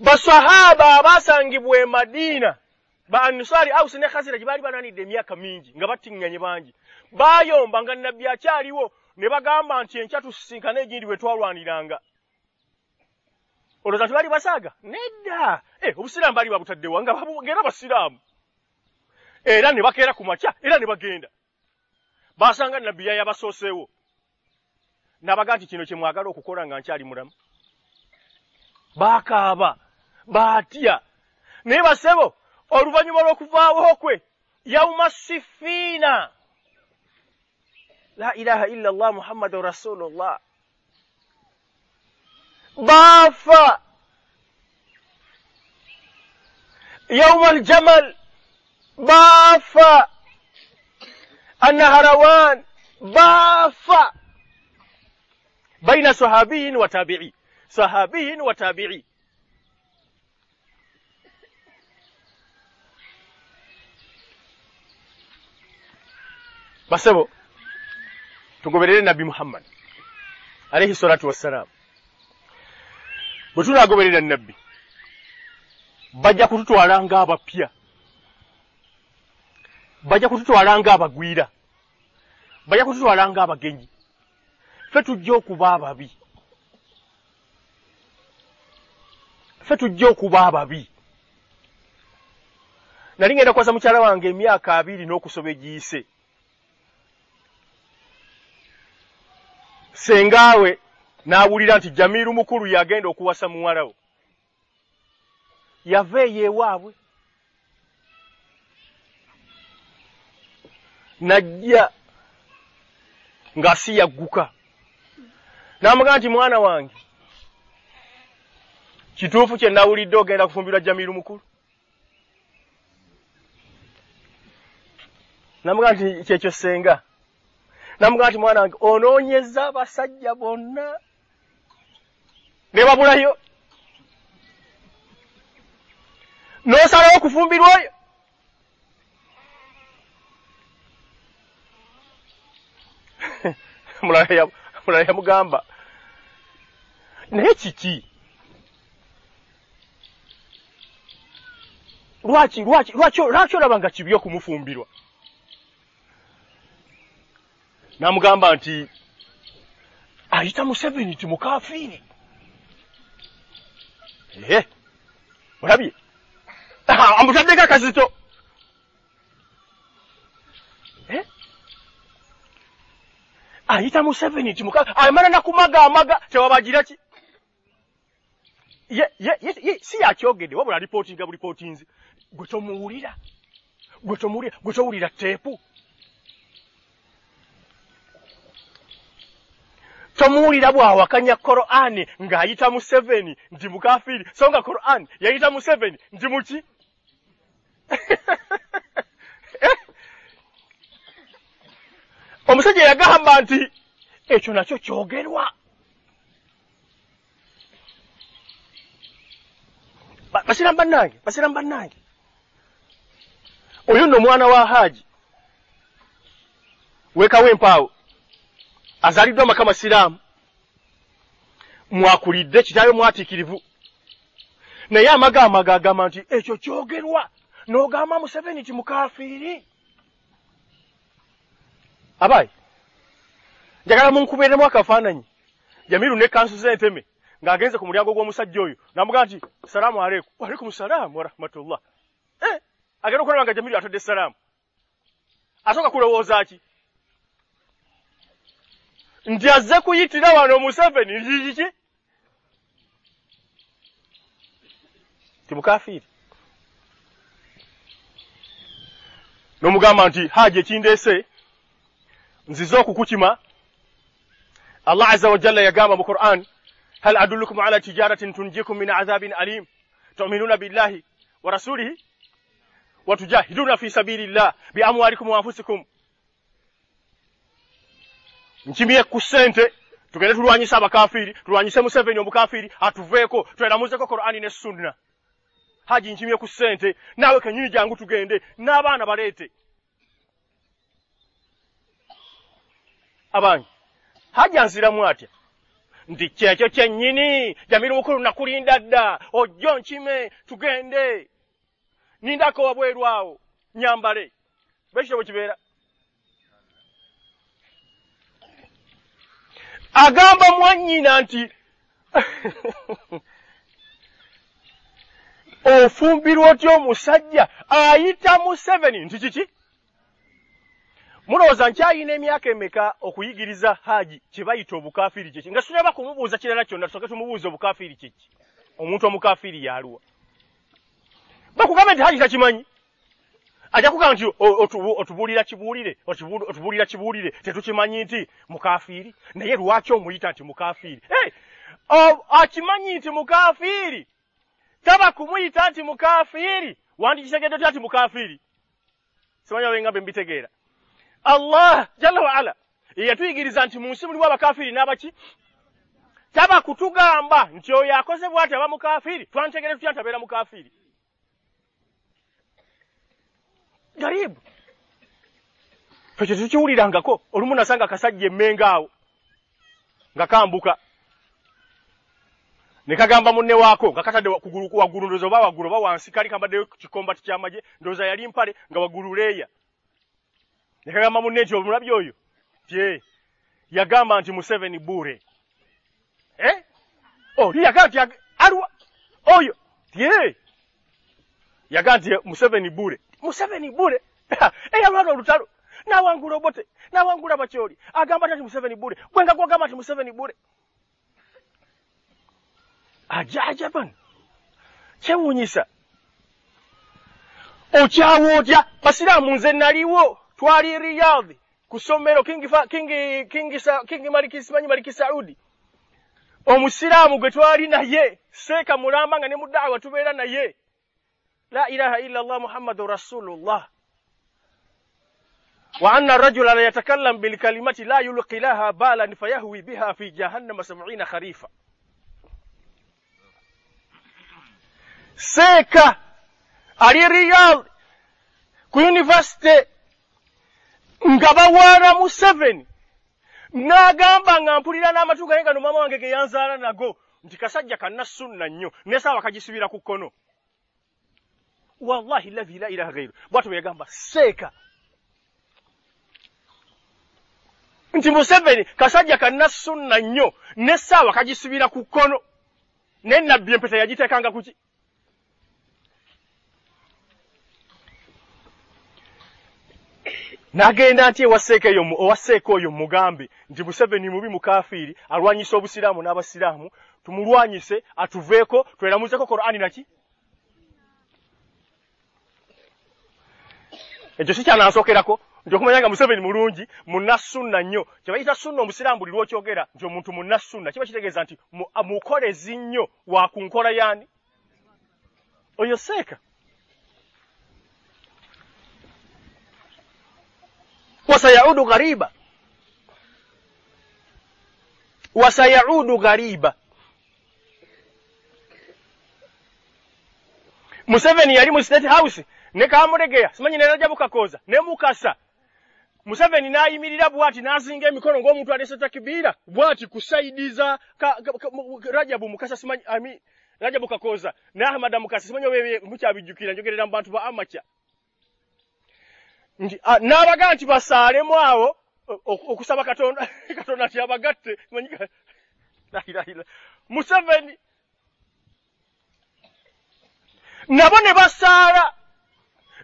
Basahaba abaasangibwa e madiina ba anusari ausi ne khasira gye baali bananidde emyaka mingi nga battiŋŋanye bangi. Baayomba nga nabbi akyaliwo ne bagamba nti enkya tusisinkane egindi bwe twalwaniranga. Olowooza tebaali basaaga nedda! Eh, obusiraamu baali babutaddewa nga ngera basiraamu. Era ne bakeera ku makya era ne bagenda. Basanga nabbi yaya basooseewo nabaga nti kino kye mwagala okukola nga nkyali mulamu. Baakaaba baatya. Naye basebo oluvannyuma lw'okuvaawo kwe yauma sifiina la ilaha illa llah muhammadun rasulullah baafa yauma aljamal baafa annaharawan baafa baina sahabiyin wa tabi'i sahabiyin wa tabi'i basebo tugoberere nabbi muhammad alaihi salatu wassalam. Bwe tunaagoberera nabbi bajja kututwala ng'abapya bajja kututwala ng'abagwira bajja kututwala ng'abagenyi. Ffe tujja okuba ababi. Ffe tujja okuba ababi. Nali ngenda kwasa mukyala wange emyaka abiri n'okusoba egiyise sengaawe n'awulira nti jamiiru mukulu yagenda okuwasa muwalawo yava eyo ewaabwe. Najja ng'asi yagguka. N'amugamba nti mwana wange kituufu kye nawulidde ogenda kufumbirwa jamiiru mukulu? Namugamba nti kyekyo senga namugamba nti mwana wange onoonyeza abasajja bonna. Ne babulayo. N'osalawo okufumbirwa oyo mulala yamugamba naye kiki? Lwaki lwaki lwaki lwaki olaba nga kibi okumufumbirwa n'amugamba nti ayita museveni ti mukafiiri. Ee olabye amutaddeko akazito ayita museveni nti muka amala nakumaga amaga tewabagira ki? Ye ye ye si yakyogedde wabula alipootinga bulipootinzi gwe tomuwulira. Gwe tomuwulira gwe towulira teepu tomuwulira bw'awakanya korani ng'ayita museveni nti mukafiiri so nga korani yayita museveni nti muki? Omusajja yagamba nti ekyo nakyo kyogerwa. Basiramu bannange basiramu bannange. Oyo nno omwana wa haaji. Weekawo empaawo azaaliddwa amaka masiraamu mwakulidde kitaawe mwatiikirivu. Naye amagamba gagamba nti ekyo kyogerwa. N'ogamba museveni ti mukafiiri. Abayi njagala munkubeeremu akafaananyi. Jamiru ne kansu z'enteme ng'agenze ku mulyango gw'omusajja oyo n'amugamba nti salaamu aleikum waalaikum salaamu warahmatullah. Eh, agenda okulaba nga jamiru atadde salaamu. Asooka kulowooza ki nti azze kuyitira wano museveni. Kiki ti mukafiiri. N'omugamba nti haaji ekindeese nzize okukukima. Allah aza wajalla yagamba mu quran hal adullukum ala tijaratin tunjikum min adhabin alim? Tuminuna billahi wa rasulihi wa tujahiduna fi sabilillah bi amwalikum wa anfusikum nkimye ku ssente tugende tulwanyise abakafiiri tulwanyise museveni omukafiiri atuveeko tweramuzeko qur'ani ne sunna. Haji nkimye ku ssente naawe kenyini jangu tugende n'abaana baleete. Abange haji anziramu atya? Nti kyekyo kyennyini jamiru mukulu nakulinda dda ojjo nkime tugende. Nindako wabweru awo nyambale. Bekityo bwe kibeera agamba mwannyina nti ofumbirwa otya omusajja ayita museveni? Nti kiki? Mulowooza nkyayina emyaka emeka okuyigiriza haji kye bayita obukafiiri kyeki nga tulaba kumubuuza kirala kyonna tusooke tumubuuza obukafiiri kyeki omuntu omukafiiri yaluwa bakugambe nti haji takimanyi ajja kugamba nti otubuulira kibuulire otubuulira kibuulire tetukimanyi nti mukafiiri? Naye lwaki omuyita nti mukafiiri? Akimanyi nti mukafiiri? Taba kumuyita nti mukafiiri? Wandikitegedde otya nti mukafiiri? Simanyi abengambe mbitegeera. Allah jalla waala yeyatuyigiriza nti mu nsi mulimu abakafiiri n'abaki? Taba kutugamba nti oyo akoze bwati aba mukafiiri? Twantegere tutya nti abeera mukafiiri garibu ekyo tetukiwulirangako olumu nasanga akasajja emmenga awo nga kambuka. Ne kagamba munne waako nga katadde kugulu waggulu ndowooza oba waggulu oba wansi kali kambaddeyo kikombati ky'amagye ndowooza yali mpale nga waggulu leeya. Ne kagamba munne nti omulabye oyo? Tye yagamba nti museveni bure eh? oli yagamba nti alwa oyo tye yagamba nti museveni bure museveni bure eyalwana olutalo. Nawangula obote nawangula bakyoli agamba nti museveni bure gwenga gwagamba nti museveni bure ajajaban kyewuunyisa? Okyawa otya? Basiraamu nze naliwo. Twali riyadhi ku ssomero kingi, simanyi maliki saudi. Omusiraamu gwe twali naye seeka mulamba nga ne mu daawa tubeera naye la ilaha illa allah Muhammadur rasulullah. Wa anna ar-rajula la yatakallam bil kalimati la yulqi laha balan fayahwi biha fi jahannam sabina kharifa. Seka ali real ku university nga bawaana museveni n'agamba nga mpulira n'amatu gaye nga no maama wange ge yanzaala nago nti kasajja kannassunna nnyo nesaawa kagisibira ku kkono wallahi lazi la ilaha gairu bwe yagamba seeka nti museveni kasajja kannassunna nnyo nesaawa kagisibira ku kkono naye nabbi empeta yagiteekanga kuki n'agenda nti ewaseeka eyo owaseeka oyo mugambe nti museveni mubi mukafiiri alwanyisa obusiraamu n'abasiraamu tumulwanyise atuveeko tweramuzeko korani naki ekyo si kyanansokerako nti okumanya nga museveni mulungi munassunna nnyo. Kyebayita sunna omusiraamu buli lwokyogera nti omuntu munassunna kiba kitegeeza nti mukolezi nnyo wa ku nkola yaani? Oyo seeka. Wasayaudu ghariba. Wasayaudu ghariba. Museveni yali mu state house ne kamulegeya simanyi neraja bukakoza ne mukasa. Museveni n'ayimirira bwati n'azinga emikono ng'omuntu alese takibiira bwati kusaidiza rajabu mukasa simanyi ami rajabu kakoza ne ahmada mukasa simanyi oba mukyabijjukira njogerera mu bantu ba amaca. Nti n'abagaa nti basaalemu awo okusaba katonda katonda nti abagatte museveni. Nabo ne basaala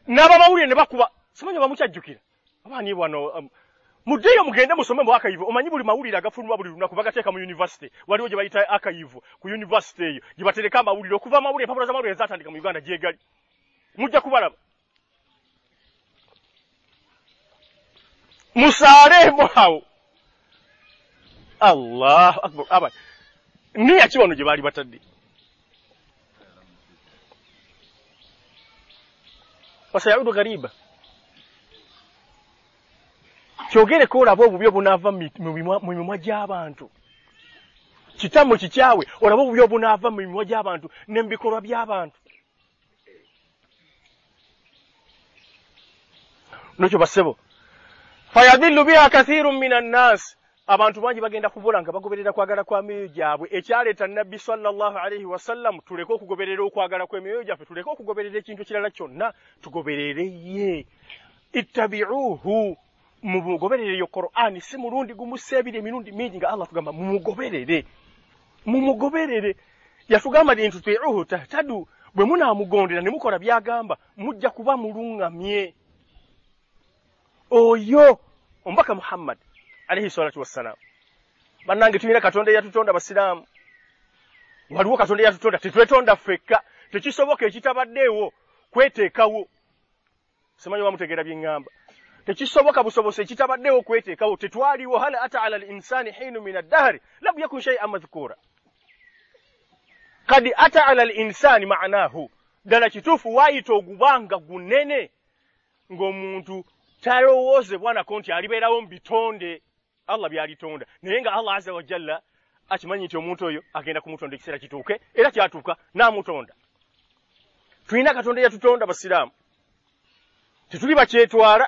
n'abamawulire ne bakuba. Simanyi oba mukyajjukira abaani bwano um, muddeyo mugende musome mu akayivu omanyi buli mawulire agafulumwa buli lunaku bagateeka mu univesity waliwo gye bayita akayivu ku univesity eyo gye batereka amawulire okuva amawulire empapula z'amawulire zatandika mu uganda gyegali. Mujja kubalaba. Musaaleemu awo allahu akbar. Aba niya ki je gye baali batadde wasayaudu gariba kyogereko olaba obubi obunaava mu mimwa gy'abantu. Kitamu kikyawe olaba obubi obunaava mu mimwa gy'abantu ne mu bikolwa by'abantu. Nekyo basebo. Fayadillu biha kathiru min annaasi abantu bangi bagenda kubula nga bagoberera kwagala kwa myoyo gyabwe. Ekyaleeta nabbi sallallahu alaihi wasallam tuleke okugoberera okwagala kw'emyoyo gyaffe tuleke okugoberera ekintu kirala kyonna tugoberere ye ittabiuhu mumugoberere yo qur'ani si mulundi gumu seebiri emirundi mingi nga allah tugamba mumugoberere mumugoberere. Yatugamba nti ntutiuhu tahtadu bwe munaamugondera ne mukola byagamba mujja kuba muluŋŋamye oyo omubaka muhammad alaihi salatu wassalaamu bannange tulina katonda eyatutonda basiraamu waliwo katonda eyatutonda tetwetonda ffekka tekisoboka ekitabaddeewo kweteekawo. Simanyi wamutegeera byeŋŋamba tekisoboka busobosi ekitabaddeewo kweteekawo tetwaliwo hal ata ala linsani hinu min addahari lam yakun shaian madhkura. Kadi ata ala linsani maanaahu ddala kituufu waayita ogubanga gunene ng'omuntu talowoozebwanako nti alibeerawo mu bitonde allah byalitonda naye nga allah aza wajalla akimanyi nti omuntu oyo agenda kumutonda ekiseera kituuke era kyatuuka n'amutonda. Tulina katonda eyatutonda basiraamu tetuli bakyetwala.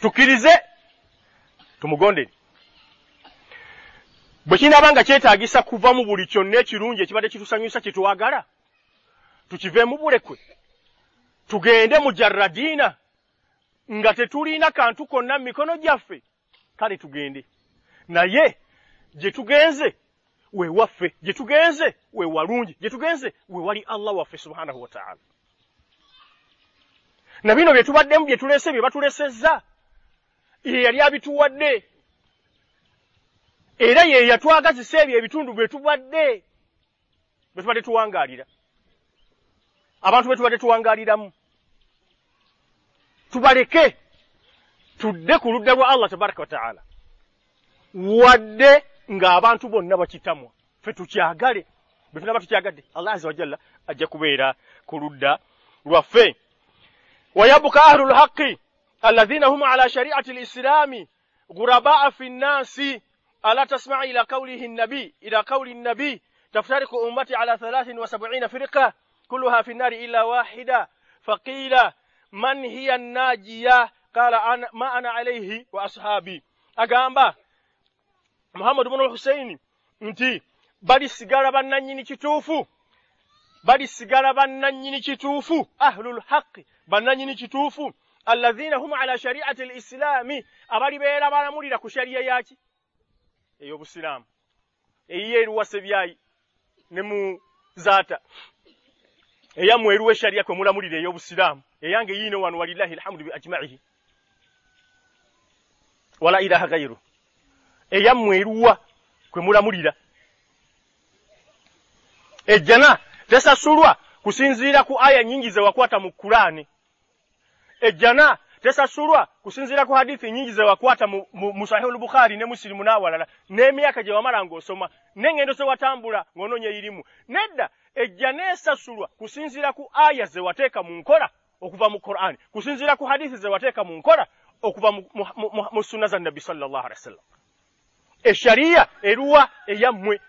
Tukkirize tumugondeni bwe kinaaba nga kyetaagisa kuva mu buli kyonna ekirungi ekibadde kitusanyusa kyetwagala tukiveemu bulekwe tugende mu jarradiina nga tetulina kantu konna mu mikono gyaffe kale tugende. Naye gye tugenze we waffe gye tugenze we walungi gye tugenze we wali allah waffe subhanahu wataala na bino bye tubaddemu bye tulese bye batulesezza ye yali abituwadde. Era ye yatwagazisa ebyo ebitundu bye tubadde bwe tubadde tuwangaalira abantu be tubadde tuwangaaliramu tubaleke tudde ku ludda allah tabaraka wataala wadde ng'abantu bonna bakitamwa fe tukyagale bwe tunaba tukyagadde allah aza wajalla ajja kubeera ku ludda lwaffe wayabuka ahlu lhaqi alladhina hum ala shariati lislami غرباء في الناس إلى قوله النبي إلى قول النبي تفترق على ثلاث وسبعين فرقة كلها في النار إلا واحدة فقيل man hiya najiya qala ana ma ana alayhi wa ashabi. Agamba muhammad ibn husaini nti balisigala bannannyini kituufu? Balisigala bannannyini kituufu? Ahlul haqi bannannyini kituufu? Allazina hum ala shariati lislaami abalibeera balamulira ku shariya yaki ey'obusiraamu. Eyiyo eruwasa ebyayi ne mu zaata. Eyammwe eruwa eshariya kwe mulamulira ey'obusiraamu. Eyange yiino wano walillahi alhamdu bi ajmaihi. Wala ilaha gairu eyammwe eruwa kwe mulamulira. Ejjana tesasulwa kusinziira ku aya nyingi ze wakwata mu kulaani ejjana tesasulwa kusinziira ku hadithi nyingi ze wakwata mu, mu, mu sahihu lbukhari ne musilimu n'awalala n'emyaka gye wamala ng'osoma n'engendo ze watambula ng'onoonya irimu nedda ejjana esasulwa kusinziira ku aya ze wateeka mu nkola okuva mu qur'ani kusinziira ku hadithi ze wateeka mu nkola okuva mu, sunna za nabbi sallallahu alaihi wasallam eshariya eruwa eyammwe.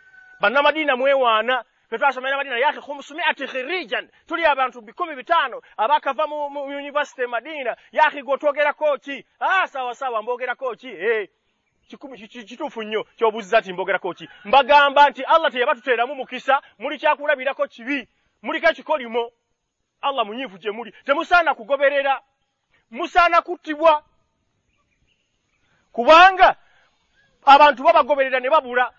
Bannamadiina mwewaana fe twasomera madina yake khumsumiati khirijan tuli abantu bikumi bitano abakava mu, e madina yaki gotwogerako ki ah sawa sawa mbogerako ki eh kikumi kituufu nnyo kyobuuziza nti mbogerako ki mbagamba nti allah teyabatuteeramu mukisa muli kyakulabirako kibi muliko ekikolimo allah munyiivu gye muli. Temusaana kugoberera musaana kuttibwa. Kubanga abantu babagoberera ne babula.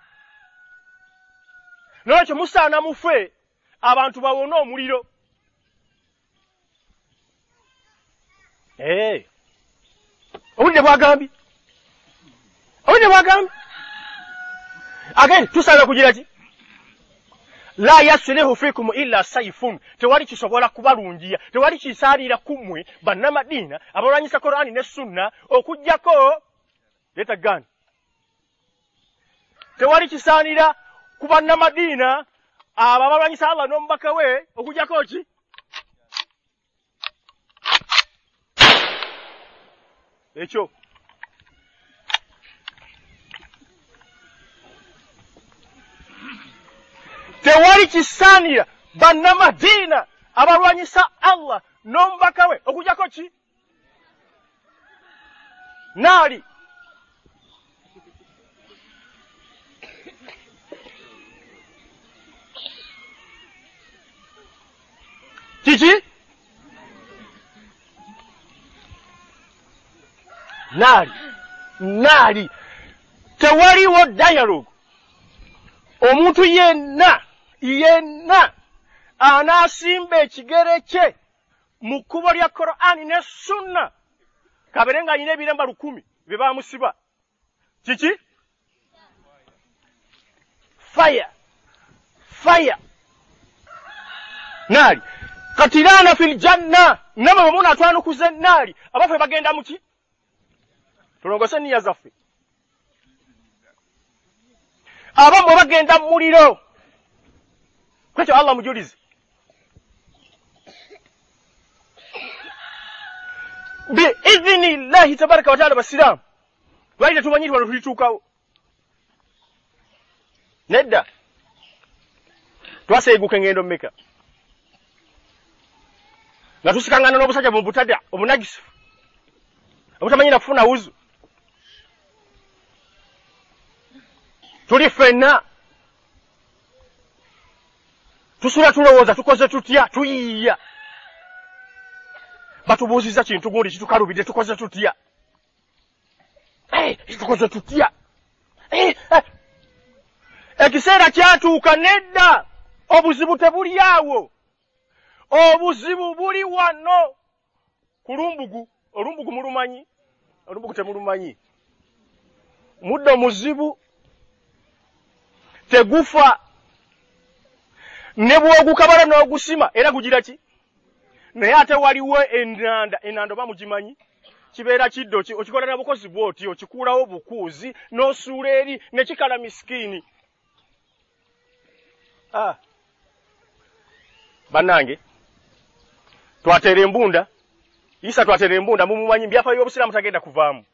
Nolwekyo musaana mufe abantu bawone omuliro. Ee obudde bwagambye? Obudde bwagambye? Again tusaana kugira ki la yasulihu fikum illa saifun. Tewali kisobola kubalungiya tewali kisaanira kummwe bannamadiina abalwanyisa korani ne sunna okugjako leeta gani tewali kisaanira ku bannamadiina abo abalwanyisa allah n'omubaka we okugjako ki? Ekyo tewali kisaanira bannamadiina abalwanyisa allah. N'omubaka we okugjako ki? Naali. Kiki? Naali. Naali. Tewaliwo dialogue. Omuntu yenna yenna anaasimba ekigere kye mu kkubo lya korani ne sunna. Kabere ng'alina ebiremba lukumi bye baamusiba. Kiki? Fire. Fire. Naali. Katirana fil janna namwe bwe munaatwanukuza ennaali abaffe bagenda muki tulongose enniya zaffe. Abamu bagenda mu muliro kwekyo allah mujulize biidhini llahi tabaraka wataala basilamu lwali tetumanyi nti wano tulituukawo. Nedda. Twaseeguka engendo mmeka? Nga tusikangana n'obusajja mu butada obunagisu obutamanyi na kufuna wuzu tuli tusula tulowooza tukoze tutya? Tuyiiya. Batubuuziza kintu gundi kitukalubidde tukoze tutya? Eh, tukoze tutya? Eh, eh. ekiseera kyatuuka nedda. Obuzibu tebuli awo. Obuzibu buli wano. Ku lumbugu olumbugu mulumanyi? Olumbugu temulumanyi. Muddo muzibu tegufa ne bw'ogukabala n'ogusima era gugira ki? Naye ate waliwo enanda enanda oba mugimanyi? Kibeera kiddo ki okikola na bukozi bw'oti okikuulawo bukuuzi n'osuula eri ne kikala misikiini ah. bannange twateera embunda. Isa twateera embunda mumumanyi byafaayo by'obusiraamu tagenda kuvaamu.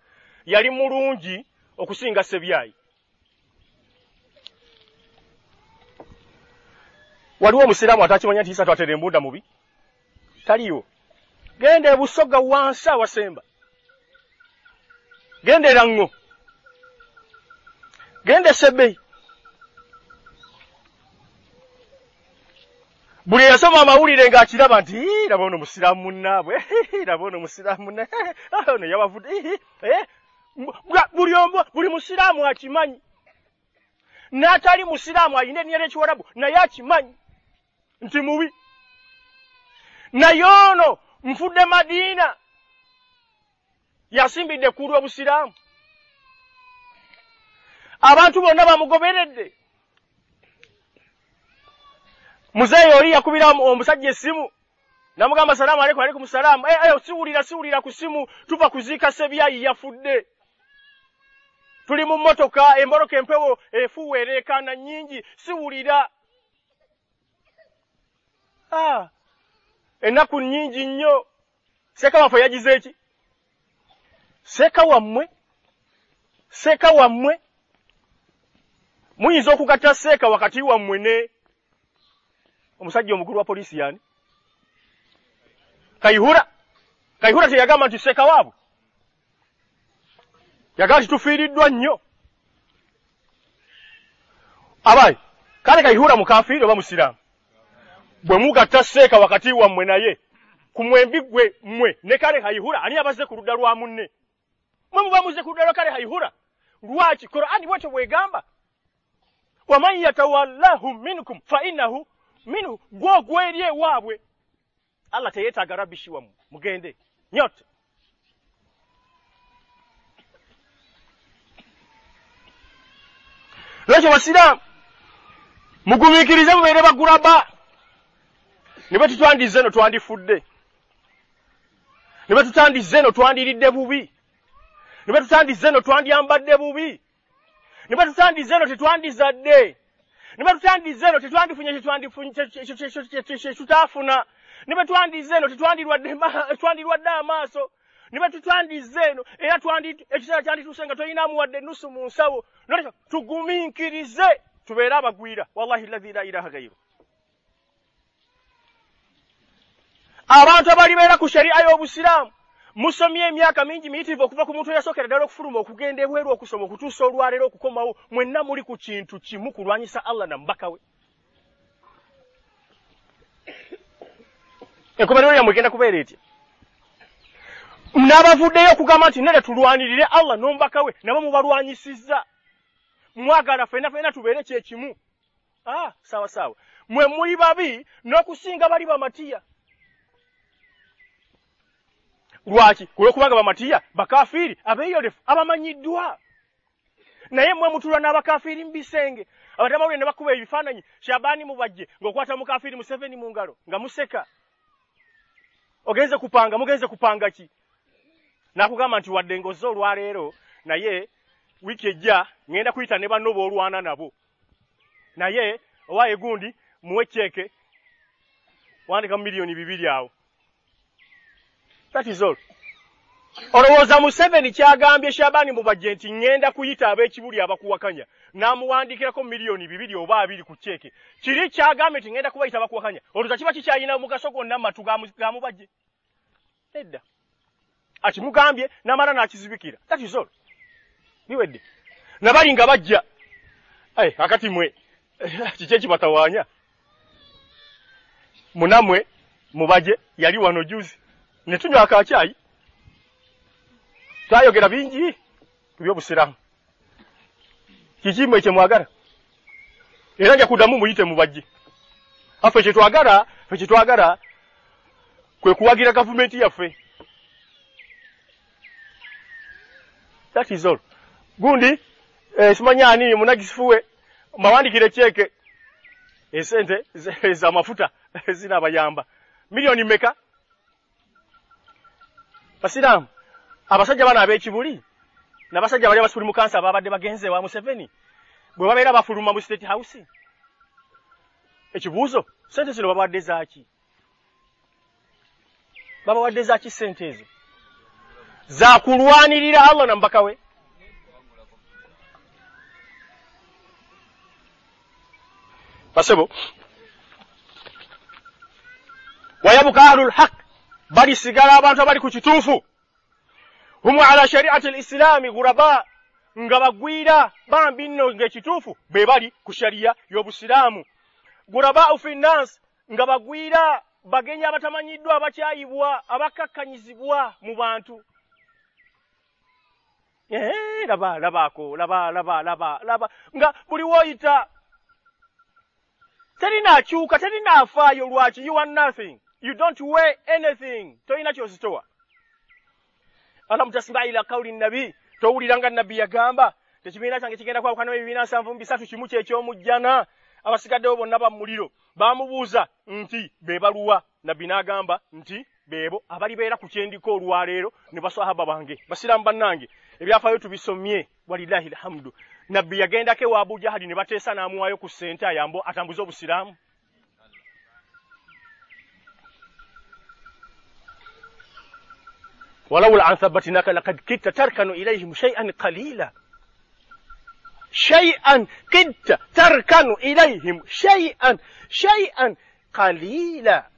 Yali mulungi okusinga sebyayi waliwo omusiraamu atakimanya nti isa twateera embunda mubi? Taliyo genda ebusoga wansi awasemba. Genda eraŋŋo genda esebbeyi buli eyasoma amawulire ng'akiraba nti "Ii, laba ono musiraamu munnaabwe. Laba ono musiraamu ono yabavudde. Buli omu buli musiraamu akimanyi. N'atali musiraamu ayina erinnya ly'ekiwarabu naye akimanyi nti mubi. Naye ono nfudde madiina. Yasimbidde ekkulu obusiraamu. Abantu bonna bamugoberedde. Muzeeyi oli yakubira omu- omusajja essimu namugamba salaamu aleikum aleikum salaamu eh, eh, siwulira siwulira ku simu tuva kuziika sebyayi yafudde. Tuli mu mmotoka emboloka empewo efuuwa ereekaana nnyingi siwulira ah, ennaku nnyingi nnyo. Seeka waffe yagize eki seeka wammwe. Seeka wammwe. Muyinza okugatta seeka wakati wammwe ne? Omusajja omukulu wa poliisi yani? Kayihura. Kayihura teyagamba nti seeka waabwe. Yagamba nti tufiiriddwa nnyo. Abayi kale kayihura mukafiiri oba musiraamu bwe mugatta seeka wakati wammwe naye ku mwembi gwe ne kale hayihura ani abaze ku ludda lwa munne? Mwe muba muze ku ludda kale hayihura? Lwaki? Qur'ani bwetyo bwegamba waman yatawallahu minkum fa innahu minhu gwogwo eri ewaabwe. Allah teyeetaaga rabishi wammwe. Mugende. Nyote. Lwekyo basiraamu mugumiikirize mubeere bagulaba ne bwe tutwandize eno twandifudde. Ne bwe tutandize eno twandiridde bubi. Ne bwe tutandize eno twandyambadde bubi. Ne bwe tutandize eno tetwandizadde. Ne bwe tutandize eno tetwandifunye kyetutaafuna ne bwe twandize eno tetwandirwadde ma- twandirwadde amaaso. Ne bwe tutwandize eno era ekiseera kyandituuse nga tolinamu wadde ennusu mu nsawo. Nolekyo tugumiikirize tubeere abagwira. Wallahi lazi la ilaha gairu abantu abalibeera ku shari'a y'obusiraamu musomye emyaka mingi miyitirivu okuva ku muntu eyasookera ddala okufuluma okugenda ebweru okusoma okutuusa olwaleero okukomawo mwenna muli ku kintu kimu kulwanyisa allah na mubaka we. Enkomerero yammwe egenda kubeera etya? N'abavuddeyo okugamba nti nere tulwanirire allah n'omubaka we nabo mubalwanyisizza. Mwagala fenna fenna tubeere kyekimu ah sawa sawa. Mwe muli babi n'okusinga bali bamatiya lwaki? Kulwokubanga bamatiya bakafiiri abeeyolefu abamanyiddwa. Naye mmwe mutulwa n'abakafiiri mu bisenge abatamawulire ne bakuba ebifaananyi shabaani mubajje ng'okwata mukafiiri museveni mu ngalo nga museka. Ogenze kupanga mugenze kupanga ki? N'akugamba nti wadde ng'ozze olwaleero naye wiiki ejja ŋŋenda kuyita ne banno boolwana nabo. Naye owaaye gundi muwe ceeke wandika mu miliyoni bibiri awo that is all. Olowooza museveni kyagambye shabaani mubajje nti ŋŋenda kuyita ab'ekibuli abakuwakanya. N'amuwandiikirako miliyoni bibiri oba abiri ku ceeke kiri kyagambye nti ŋŋenda kubayita abakuwakanya? Olowooza kiba kikyalina mugaso gwonna matu gamubajje nedda. Akimugambye n'amala n'akizibikira. That is all. Biwedde nabali nga bajja. Ai akati mwe. Kiki ekibatawaanya? Munamwe mubaje yali wano juzi ne tunywa akacyayi twayogera bingi ku byobusiramu kiki mwe kyemwagala era nja kuddamu muyite mubajje affe kyetwagala fe kyetwagala kwe kuwagira gavumenti yaffe. That is all. Gundi eh, simanya ani munagisifuwe? Mawandikire cheke esente za mafuta zinabayamba. Milioni meka basiramu abasajja bana ab'ekibuli n'abasajja bali abasuli mu kansa babadde bagenze wa museveni. Bwe babeera bafuluma mu state house. Ekibuuzo sente zino babawadde zaaki babawadde zaaki sente ezo? Za kulwanirira allah na mbaka we? Basebo wayabuka ahlu lhaq balisigala abantu abali ku kituufu. Humu ala shariati lislaami guraba nga bagwira bambi nno ng'ekituufu be bali ku shariya y'obusiraamu. Gurabau fi nnansi nga bagwira bagenyi abatamanyiddwa abakyayibwa abakakkanyizibwa mu bantu. Laba labaako laba laba laba laba. Nga buli woyita terinakyuka terinaafaayo lwaki you are nothing you don't weigh anything. Tolina kyozitowa alam tasma ila kauli nabi towulira nga nabbi yagamba tekibiina kyange kigenda kwawukanamu ebibiina nsanvu mu bisatu kimu kyekyomujjana abasigaddewo bonna ba muliro bamubuuza nti be baluwa? Nabbi n'agamba nti beebo abalibeera ku kyendiko olwaleero ne basahaba bange basiraamu bannange. Ebyafaayo tubisomye walillahi lhamdu nabbi yagendako ewa abujahali ne bateesa n'amuwaayo ku ssente ayambo atambuze obusiraamu ولولا أن ثبتناك لقد كدت تركن إليهم شيئا قليلا. شيئا كدت تركن إليهم شيئا شيئا قليلا.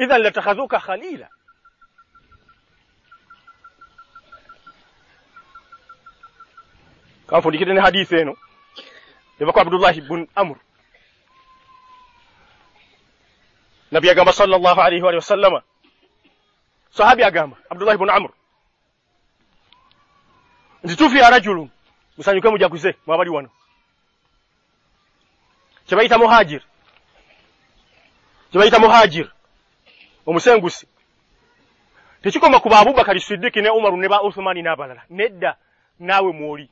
إذا لاتخذوك خليلا. كان فوق كده حديثين يبقى عبد الله بن أمر. نبي صلى الله عليه وسلم. Sahabi agamba abdullahi bun amr. Nti tufiya rajulun musanyuke mujaguze mwabali wano kyebayita muhajir. Kyebayita muhajir. Omusengusi. Tekikoma ku ba abubakari sidiki ne umaru ne ba uthumani n'abalala nedda naawe mwoli.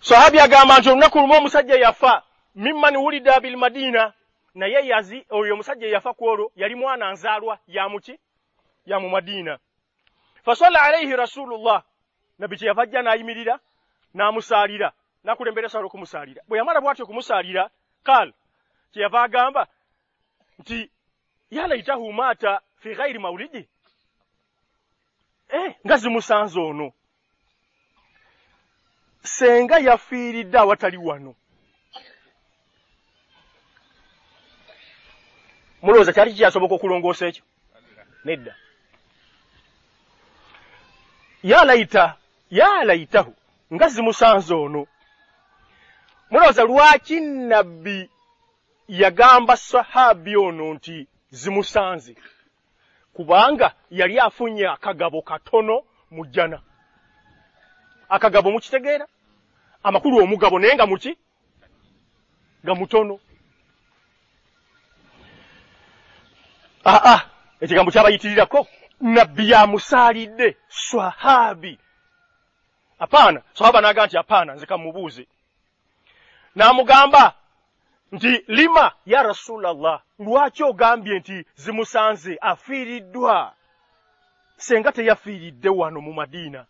Sahabi agamba nti olunaku lumu omusajja yafa mimman wulida bil madina naye yazi oyo omusajja yafa ku olwo yali mwana nzaalwa ya muki? Ya mu madiina fasalla alaihi rasulullah. Nabbi kyeyava ajja n'ayimirira n'amusaalira n'akulembera sala okumusaalira bwe yamala bw'atyo okumusaalira kaal kyeyava agamba nti ya laitahu maata fi ghairi maulidi eh, nga zimusanze ono. Senga yafiiridde awatali wano mulowooza kyali kikyasoboka okulongoosa ekyo? Nedda. Yalaita yalaitahu nga zimusanze ono. Mulowooza lwaki nabbi yagamba sahabi ono nti zimusanze kubanga yali afunye akagabo katono mu jjana. Akagabo mukitegeera? Amakulu omugabo naye nga muki? Nga mutono aa ekigambo kyabayitirirako nabbi yamusaalidde swahabi. Apaana sahaba naga nti apaana nze kamubuuze. N'amugamba nti lima ya rasulallah lwaki ogambye nti zimusanze afiiriddwa? Senga teyafiiridde wano mu madiina.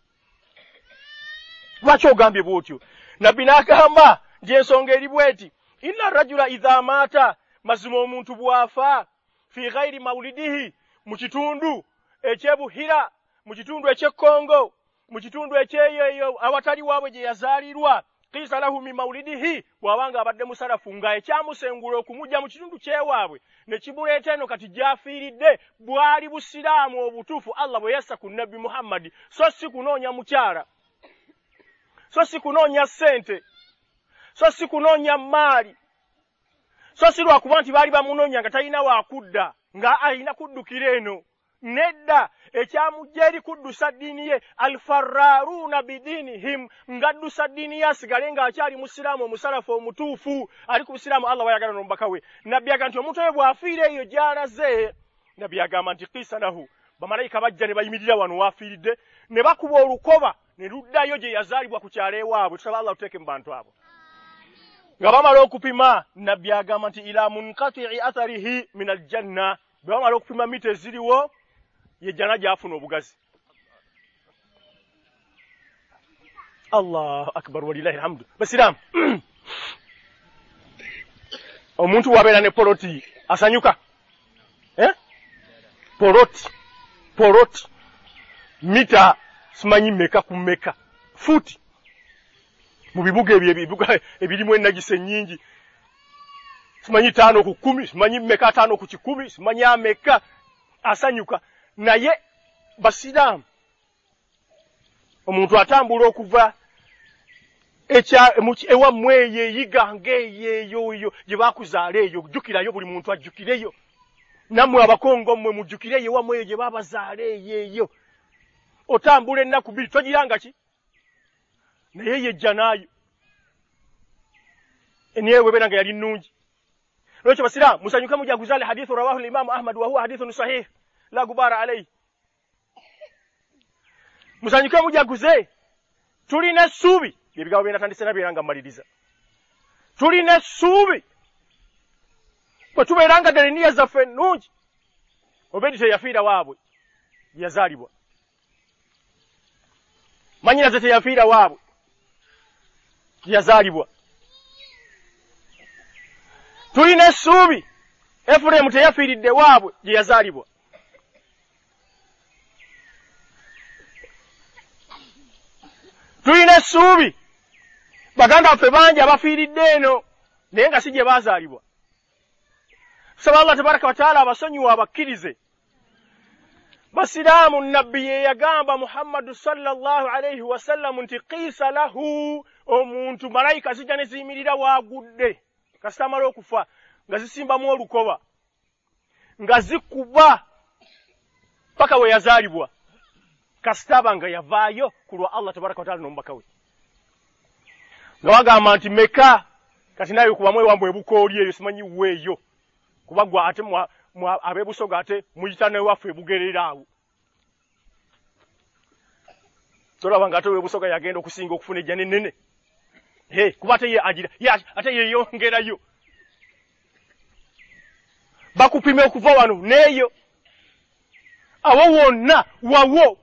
Lwaki ogambye bw'otyo? Nabbi n'agamba nti ensonga eri bweti inna rajula idha maata mazima omuntu bw'afa fi ghairi maulidihi mu kitundu ekyebuhira mu kitundu ekyekkongo mu kitundu ekyeyoeyo awatali waabwe gye yazaalirwa. Kiisa lahu min maulidihi bw'abanga abadde musalafu nga ekyamusengula okumujja mu kitundu kyewaabwe ne kimuleeta eno kati gy'afiiridde bwali busiraamu obutuufu allah bwe yassa ku nabbi muhammadi so si kunoonya mukyala so si kunoonya ssente so si kunoonya maali so si lwakuba nti baali bamunoonya nga talina waakudda nga alina kuddukira eno. Nedda ekyamujja eri kuddusa ddiini ye alfaraaruuna bidiinihim ng'addusa ddiini ye asigale ng'akyali musiraamu omusalafu omutuufu ali ku busiraamu allah wayagala n'omubaka we. Nabbi aga nti omuntu oyo bw'afiira eyo gy'alaze nabbi agamba nti kiisa lahu. Bamalayika bajja ne bayimirira wano waafiiridde ne bakuba olukoba ne luddayo gye yazaalibwa ku kyalo ewaabwe. Tusaba allah tuteeke mu bantu abo nga bamala okupima nabbi agamba nti ila munkatii atharihi min aljanna. Bwe bamala okupima mita eziriwo ye jjana gy'afuna obugazi. Allahu akbar walilahi alhamdu. Basiraamu. Omuntu wabeera ne poloti asanyuka. Poloti poloti. Mita simanyi meka ku meka fuuti mu bibuga ebyo ebibuga ebirimu enagisa ennyingi. Simanyi taano ku kumi simanyi meka ataano ku kikumi simanyi ameka asanyuka. Naye basiraamu omuntu atambula okuva ewammwe eyo eyiganga eyo eyoyo gye bakuzaala eyo jjukirayo buli muntu ajjukireyo. Nammwe abakongo mmwe mujjukireyo ewammwe eyo gye babazaala eyo eyo. Otambula ennaku bbiri togiranga ki naye yejja naayo niye bwebeera nga yali nnungi. Lwekyo basiraamu? Musanyuke mujaguza al hadithu rawahu limamu ahmad wahuwa hadithun sahih. La gubara alaihi musanyuke mujaguze tulina essuubi. Byebigambo byenatandise nabyera nga mmaliriza. Tulina essuubi. Bwe tubeera nga ddala eniya zaffe ennungi obedi teyafiira waabwe yazaalibwa. Manyinaze teyafiira waabwe yazaalibwa. Tulina essuubi efuremu teyafiiridde waabwe gye yazaalibwa. Tulina essuubi baganda baffe bangi abafiiridde eno naye nga si gye baazaalibwa tusaba allah tabaraka wataala abasonyiwa abakkirize. Basiraamu nabbi ye yagamba muhammadu sallallahu alaihi wasallamu nti kiisa lahu omuntu malayika zijja ne ziyimirira waagudde kasita amala okufa nga zisimbamu olukoba nga zikuba paka we yazaalibwa kasita aba nga yavaayo ku lwa allah tabaraka wataala n'omubaka we. Nga bagamba nti meka kati naye kubamu ewambu ebukooli eyo simanyi weeyo kuba gwe ate ab'ebusoga ate muyita newaffe ebugerera awo. Tolaba nga ate webusoga yagenda okusinga okufuna ejja nenene he kuba ate ye agira ate yeyongerayo bakupima okuva wano neeyo awo wonna wawo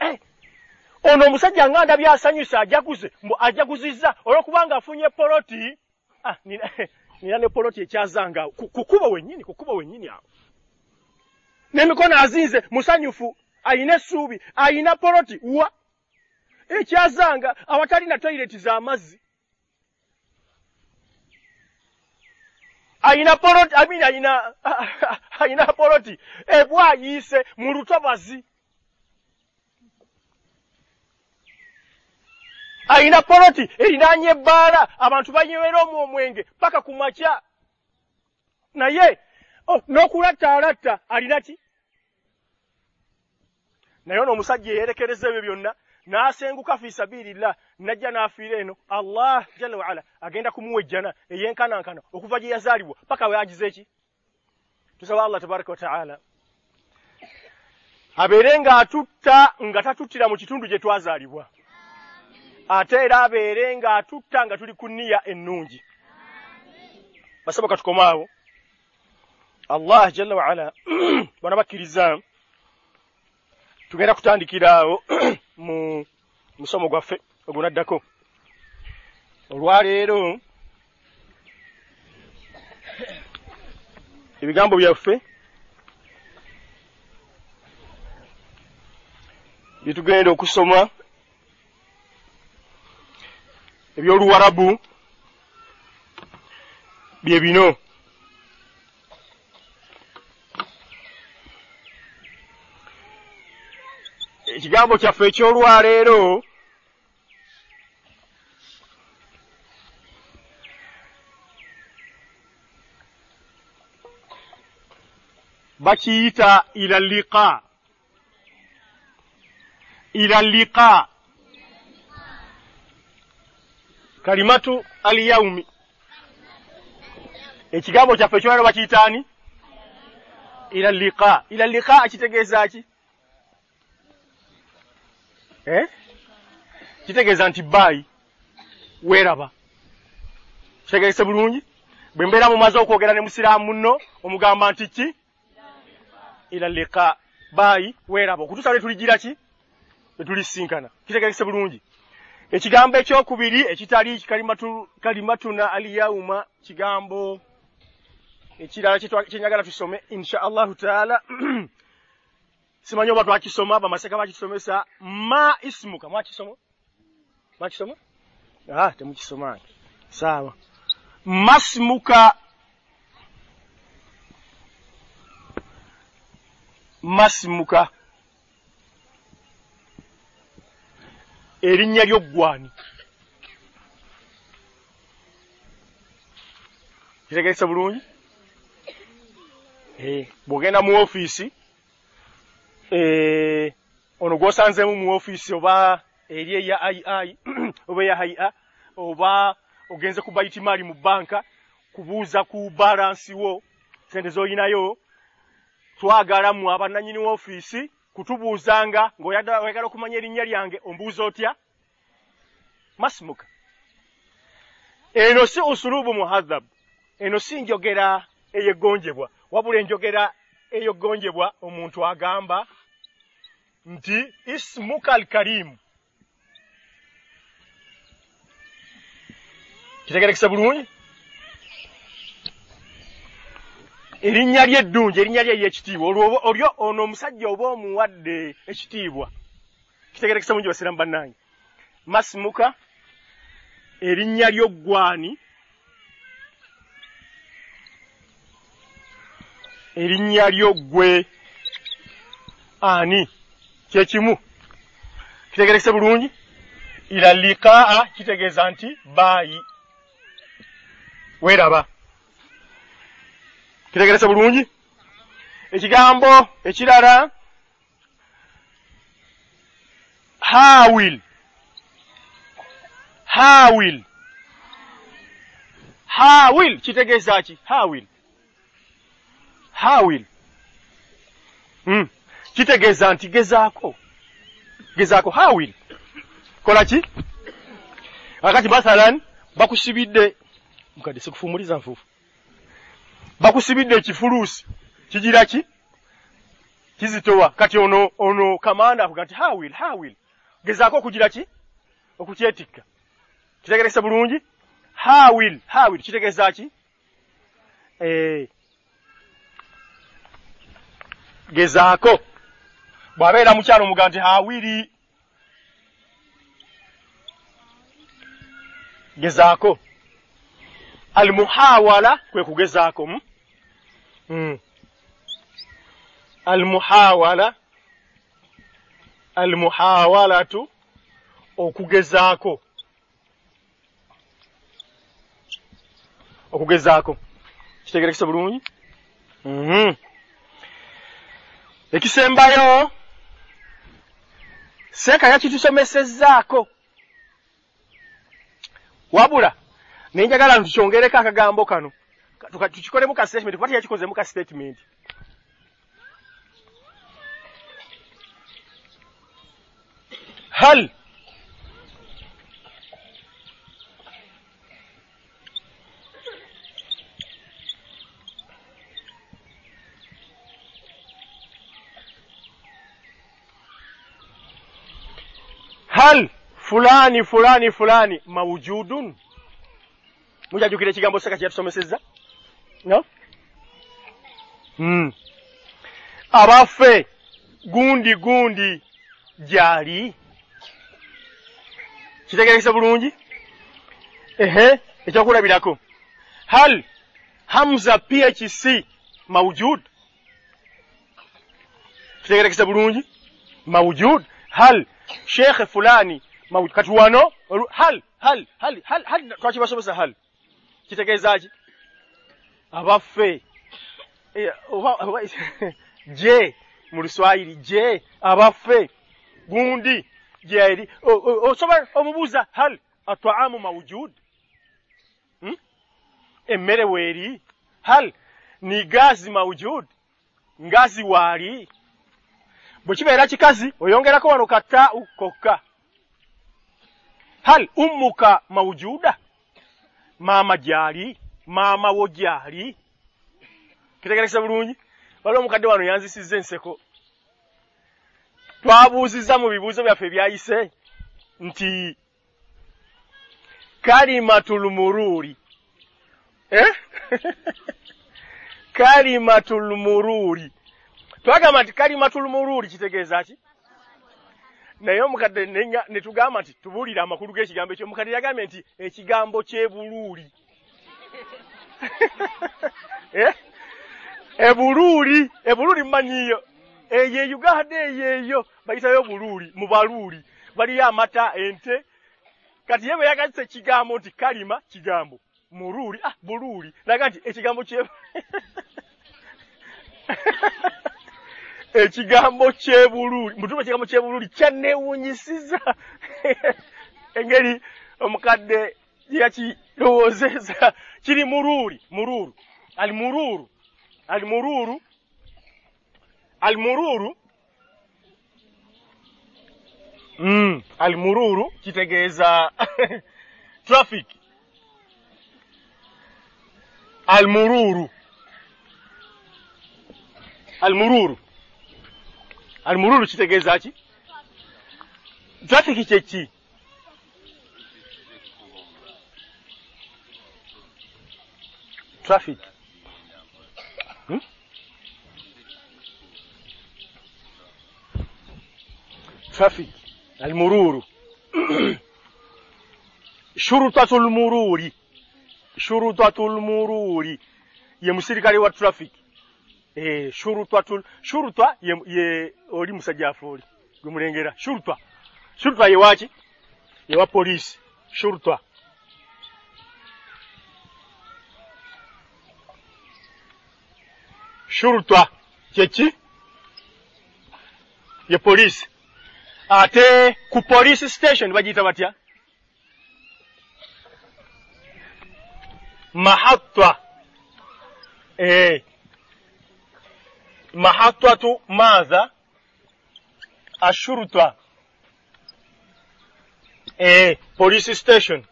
eh, ono omusajja nga ndabye asanyusa ajaguze mbu ajaguzizza olwokubanga afunye poloti. Ah, nina, ne poloti ekyazanga kukuba wennyini kukuba wennyini awo. N'emikono azinze musanyufu ayina essuubi ayina poloti wa ekyazanga awatali na toyireti z'amazzi ayina poloti amini ayina ayina poloti. Ebwayiise mu lutobazi. Ayina poloti erinaanye ebbaala abantu banywera omwo omwenge paka ku makya. Naye oh, n'okulattaalatta alina ki? Naye ono omusajja eyerekereza ebyo byonna n'asenguka fi sabirillah najja n'afiira eno. Allah jalla waala agenda kumuwa ejjana eyenkanankana okuva gye yazaalibwa paka we agize eki tusaba allah tabaraka wataala abeere ng'atutta nga tatuttira mu kitundu gye twazaalibwa. Ate era abeere ng'atutta nga tuli ku nniya ennungi. Basaba katukoma awo allah jalla waala bona bakkiriza tugenda kutandikira awo mu musomo gwaffe ogunaddako. Olwaleero ebigambo byaffe byetugenda okusoma ebyoluwarabu bye bino ekigambo kyaffe ekyolwaleero bakiyita ila liqa. Ila liqa. Kalimatu alyaumi ekigambo kyaffe ekyolwaleero bakiyitaani ila liqa. Ila liqa kitegeeza ki? Kitegeeza nti baayi weeraba. Kitegeese bulungi? Bwe mbeera mumaze okwogera ne musiraamu muno omugamba nti ki? Ila liqa baayi weeraba. Okutuusa lwe tuligira ki? Lwe tulisinkana. Kitegeese bulungi? Ekigambo ekyokubiri ekitali kalimatu, kalimatuna alyauma kigambo ekirala kyenyagala tusome insha allahu taala simanyi oba twakisoma bamaseka bakisomesa. Ma ismuka mwakisoma? Mwakisoma? Ah temukisomanga sawa. Masmuka masmuka erinnya lyoggwani. Kitegerese bulungi? Eh, bw'ogenda mu ofiisi ono gw'osanzeemu mu ofiisi oba eri eya ai oba eya haia oba ogenze ku baitimaali mu banka kubuuza ku balansi wo sente z'olinayo twagala mu abannanyini w'ofiisi kutubuuzanga ng'oyagala okumanya erinnya lyange ombuuza otya? Masmuka eno si usulubu muhadhabu eno si njogera eyeggonjebwa wabula enjogera eyoggonjebwa omuntu agamba nti ismuka alkarimu kitegerekese bulungi? Erinnya lye eddungi erinnya lye eryekitiibwa. Olyo ono omusajja oba omuwadde ekitiibwa? Kitegerekese bulungi basiramu bannange. Masimuka erinnya lyoggwani. Erinnya lyoggwe. Ani kyekimu? Kitegerekese bulungi? Ila liqaa kitegeeza nti baayi. Weeraba. Kitegerese bulungi? Ekigambo ekirala hawil hawil hawil kitegeeza ki? Hawil hawil mm. Kitegeeza nti gezaako. Gezaako. Hawil kola ki? Akati mathalan bakusibidde mukadde sikufumuliza nfuufu. Bakusibidde ekifuluusi kigira ki? Kizitowa. Kati ono ono kamanda akuga nti hawil hawil gezaako okugira ki? Okukyetikka. Kitegerese bulungi? Hawil hawil kitegeeza ki? Eh, gezaako bw'abeera mukyalo omuga nti hawiri gezaako almuhawala kwe kugezaako mm? mm. almuhawala almuhawalatu okugezaako okugezaako kitegerekese bulungi mm -hmm. ekisembayo seeka yakitusomesezzaako wabula nenjagala ntukyongereko akagambo kano. Tukikolemu ka statement kuba teyakikozemu ka statement? Hal hal fulani fulani fulani. Mawujudun mujajukira ekigambo saka kyeyatusomesezza no? Mm. abaffe gundi gundi gyali kitegerekese bulungi? Ehe ekyokulabirako hal hamza phc mawujud kitegerekese bulungi? Mawujud hal shekhe fulani mawujud kati wano hal hal hal hal hal twakibasomesa hal kitegeezaki abaffe Eh, oba- oba- je mu luswayiri je abaffe gundi gyeri O- o- osobola omubuuza hal ataamu mawujud Hmm? emmere weeri hal ni gazi mawujud ngazi waali bwe kibeera kikazi oyongerako wano kata kokka hal ummuka mawujuda? Maama gyali maama wo gyali. Kitegerekese bulungi? Waliwo omukadde wano yanzisizza enseko. Twabuuzizza mu bibuuzo byaffe ebyayise nti kalimatul mururi. Eh? kalimatul mururi twagamba nti kalimatul mururi kitegeeza ki? Naye omukadde ne tugamba nti tubuulire amakulu g'ekigambo ekyo. Omukadde yagambye nti ekigambo kyebuluuli eh? ebuluuli ebuluuli mumanyiiyo eyo e uganda eyo eyo bayitayo buluuli mu baluuli. Baliyo amata ente. Kati ye bwe yagazisa ekigambo nti kalima kigambo. Muluuli ah buluuli naga nti ekigambo kye ekigambo kyebuluuli mutume ekigambo kyebuluuli kyanneewunyisiza engeri omukadde gye yakirowoozeza kiri muluuli muluulu ali muluulu ali muluulu ali muluulu mm, ali muluulu kitegeeza traffic al mururu al mururu al mururu kitegeeza ki? Traffic kye ki? Traffic. Hmm? traffic. Al mururu? Shurutatul mururi. Shurutatul mururi. Ye musirikale wa traffic eh shurutatul shurutwa ye, ye oli musajja afuli gumulengera shurutwa shurutwa ye wachi ye wa police shurutwa. Shurutwa kyeki ye polisi ate ku police station bagiyita batya? Mahatwa eh mahattwatu madha ashurutwa. Eh police station.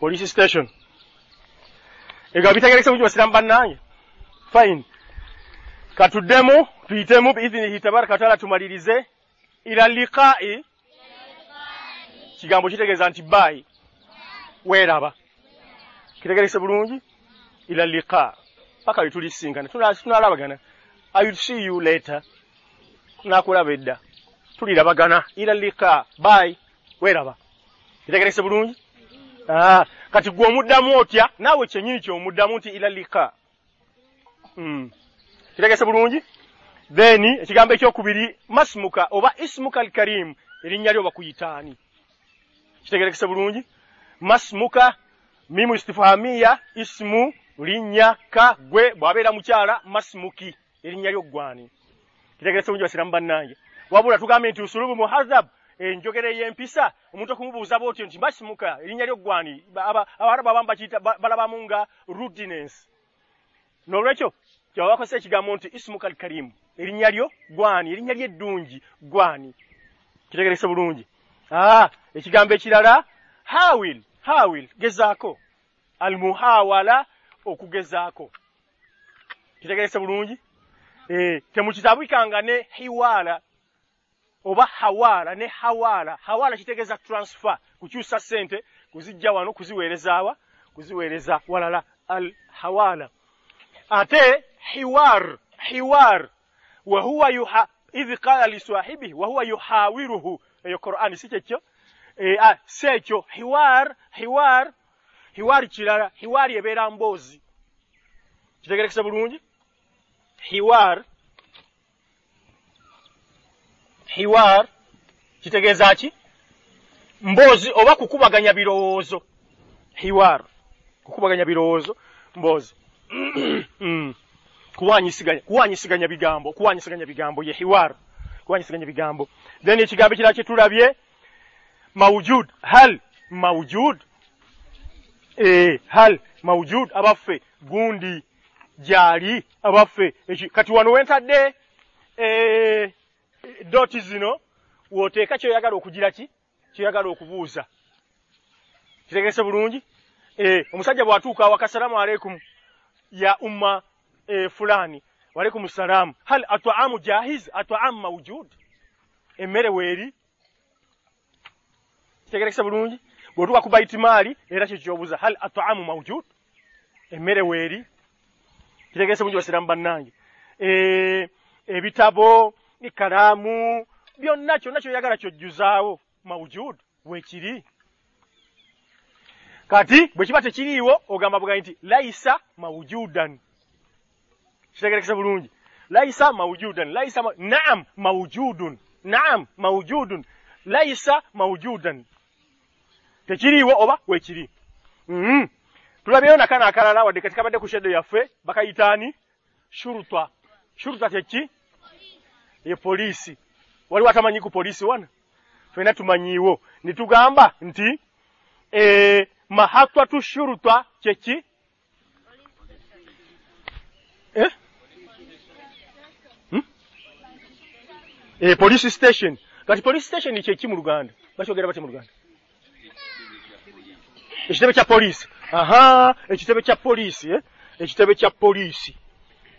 Police station. Ega bitegerekese bulungi basiramu bannange fine. Katuddemu tuyitemu biidhinihi tabaraka wataala tumalirize ila liqai kigambo kitegeeza nti bayi weeraba. Kitegerekese bulungi? Ila liqa. Paka lwetulisinkana Tuna- tunalabagana. I will see you later. Nakulaba edda. Tulirabagana. Ila liqa. Bayi weeraba. Kitegerekese bulungi? Ah, kati gwe omuddamu otya? Naawe kyenyini kyomuddamu nti ila liqa. Mm. kitegese bulungi? Then ekigambo ekyokubiri masmuka oba ismuka alkarim erinnya lyo bakuyitaani kitegerekese bulungi. Masmuka mimu istifahamiya ismu linnya ka gwe bw'abeera mukyala masmuki erinnya lyo gwani kitegerese bulungi basiramu bannange. Wabula tugambe nti usulubu muhadhab enjogera ey'empisa omuntu okumubuuza bwotyo nti mbasimuka erinnya lyo gwani Ba- aba- abarabu abamu bakiyita ba- balabamu nga rudeness. N'olwekyo kyaba bakozesa ekigambo nti ismuka al karimu erinnya lyo gwani erinnya lyo eddungi gwani kitegerese bulungi ekigambo ekirala hawil hawil gezaako. Al muhawala okugezaako. Kitegerese bulungi? Eh temukitabwikanga ne hiwala oba hawala ne hawala. Hawala kitegeeza transfer kukyusa sente kuzijja wano kuziweerezaawa kuziweereza walala. Al hawala ate hiwar hiwar. Wahuwa yuha idh qala liswahibihi wahuwa yuhawiruhu eyo qur'ani si kyekyo. Eh ah, si ekyo hiwar hiwar hiwari kirala hiwari ebera mbozi kitegerekese bulungi? Hiwar hiwar kitegeeza ki? Mbozi oba kukubaganya birowoozo. Hiwar kukubaganya birowoozo mbozi Mm. kuwanyisiganya kuwanyisiganya bigambo kuwanyisiganya bigambo ye hiwar kuwanyisiganya bigambo then ekigambo ekirala kyetulabye mawujud hal mawujud? Eh hal mawujud abaffe? Gundi gyali abaffe? Kati wano wentadde eh doti zino wooteeka kyoyagala okugira ki? Kyoyagala okubuuza. Kitegese bulungi? Eh omusajja bw'atuuka awaka salamu aleikum ya umma eh, fulani walaikum salam hal at'amu jahiz at'am mawjud? Emmere weeri kitegerekese bulungi. Bw'otuuka ku baitimaali era kyo kyobuuza hal at'amu mawjud? Emmere weeri kitegerekese bulungi basiramu bannange. Eh, ebitabo ikalaamu byonna kyonna kyoyagala kyojjuzaawo mawjud weekiri kati bwe kiba tekiriiwo ogamba bugai nti laisa mawujudan kitegerekese bulungi. Laisa maujudan laisa ma... naam mawujudun naam maujudun laisa mawujudan tekiriiwo oba wekiri. Mm tulabyeyo nakana akalala wadde kati kabadde ku sheddo yaffe bakayitaani shurutwa. Shurutwa teki ye polisi. Waliwo watamanyiku ku poliisi wana? Fena tumanyiiwo ne tugamba nti eh, mahatwatu shurutwa kyeki eh? hmm? eh, police station kati police station kyeki mu luganda bakyogera batya mu luganda ekitebe kya poliisi aha ekitebe kya poliisi eh? ekitebe kya poliisi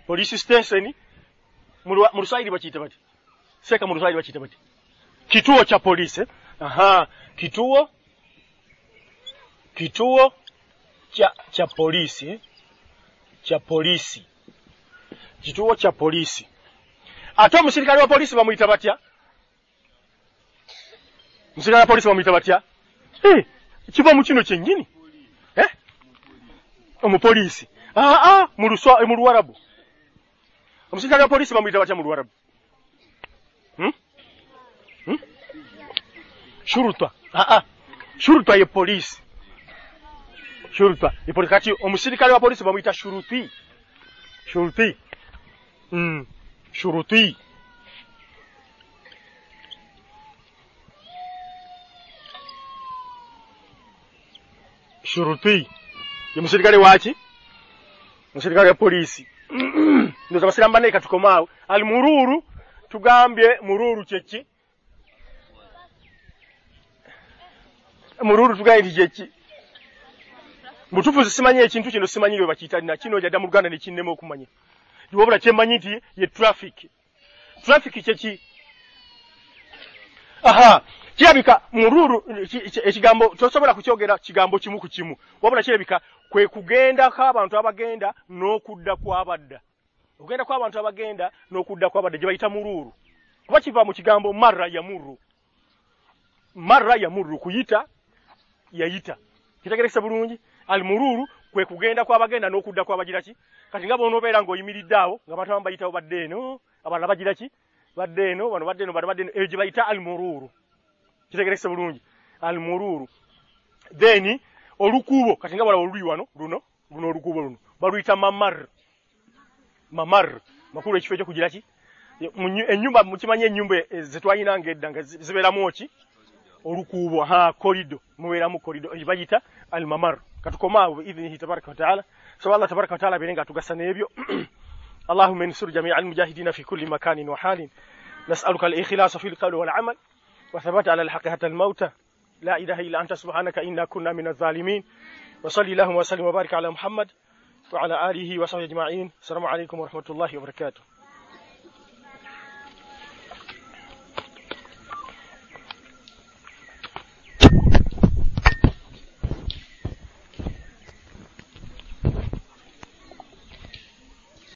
police station mu luswahili bakiyita bati seeka mu luswahili bakiyita bati kituo cha polisi eh? aha kituo kituo cha cha polisi eh? cha polisi kituo cha polisi. Ate omusirikale wa polisi bamuyita batya? Omusirikale wa polisi bamuyita batya? Eh, kiva mu kino kyennyini. Eh? omupoliisi. Aa mu luwarabu. Omusirikale wa polisi bamuyita batya mu luwarabu? Hmm? hmm? shurutwa. Aa shurutwa ye polisi shurutwa. Kati omusirikale wa polisi bamuyita shuruti shuruti mm. shuruti. Shuruti. Ye musirikale waki musirikale wa polisi. Ndoza basiramu banne katukomaawo ali mururu tugambye mururu kyeki mururu tugambye nti kyeki mutufuzi simanyi ekintu kino simanyi bwe bakiyita na kino jadda mu luganda nekinnema okumanya wabula kyemmanyi nti ye traffic. Traffic kyeki aha kirabika mururu ki- ki- ekigambo tosobola kukyogera kigambo kimu ku kimu. Wabula kirabika kwe kugendako abantu abagenda n'okudda kw'abadda. Okugenda kw'abantu abagenda n'okudda kw'abadda gye bayita mururu kuba kiva mu kigambo marra yamurru. Marra yamurru kuyita yayita. Kitegerekese bulungi. Al mururu kwe kugenda kw'abagenda n'okudda kw'abagira ki? Kati nga bw'onoobeera ng'oyimiridde awo ng'abantu abamu bayitawo badde eno abalala bagira ki? Badde eno bano badde eno bano badde eno eyo gye bayita al mururu kitegerekese bulungi. Al mururu then olukuubo kati nga balaba oluli wano luno luno olukuubo luno baluyita mamar. Mamar. Makulu ekifo ekyokugira ki? Ennyumba mukimanyi ennyumba e- zetwayinanga edda nga zi- zibeeramu ki? Olukuubo ha korido. Mubeeramu korido. Eyo bagita al mamar katukomaawo biidhinihi tabaraka wataala so allah tabaraka wataala abeere nga atugasa n'ebyo اللهم انصر جميع المجاهدين في كل مكان وحال نسألك الإخلاص في القول والعمل وثبت على الحق حتى الموت لا إله إلا أنت سبحانك إنا كنا من الظالمين وصل اللهم وسلم وبارك على محمد وعلى آله وصحبه أجمعين السلام عليكم ورحمة الله وبركاته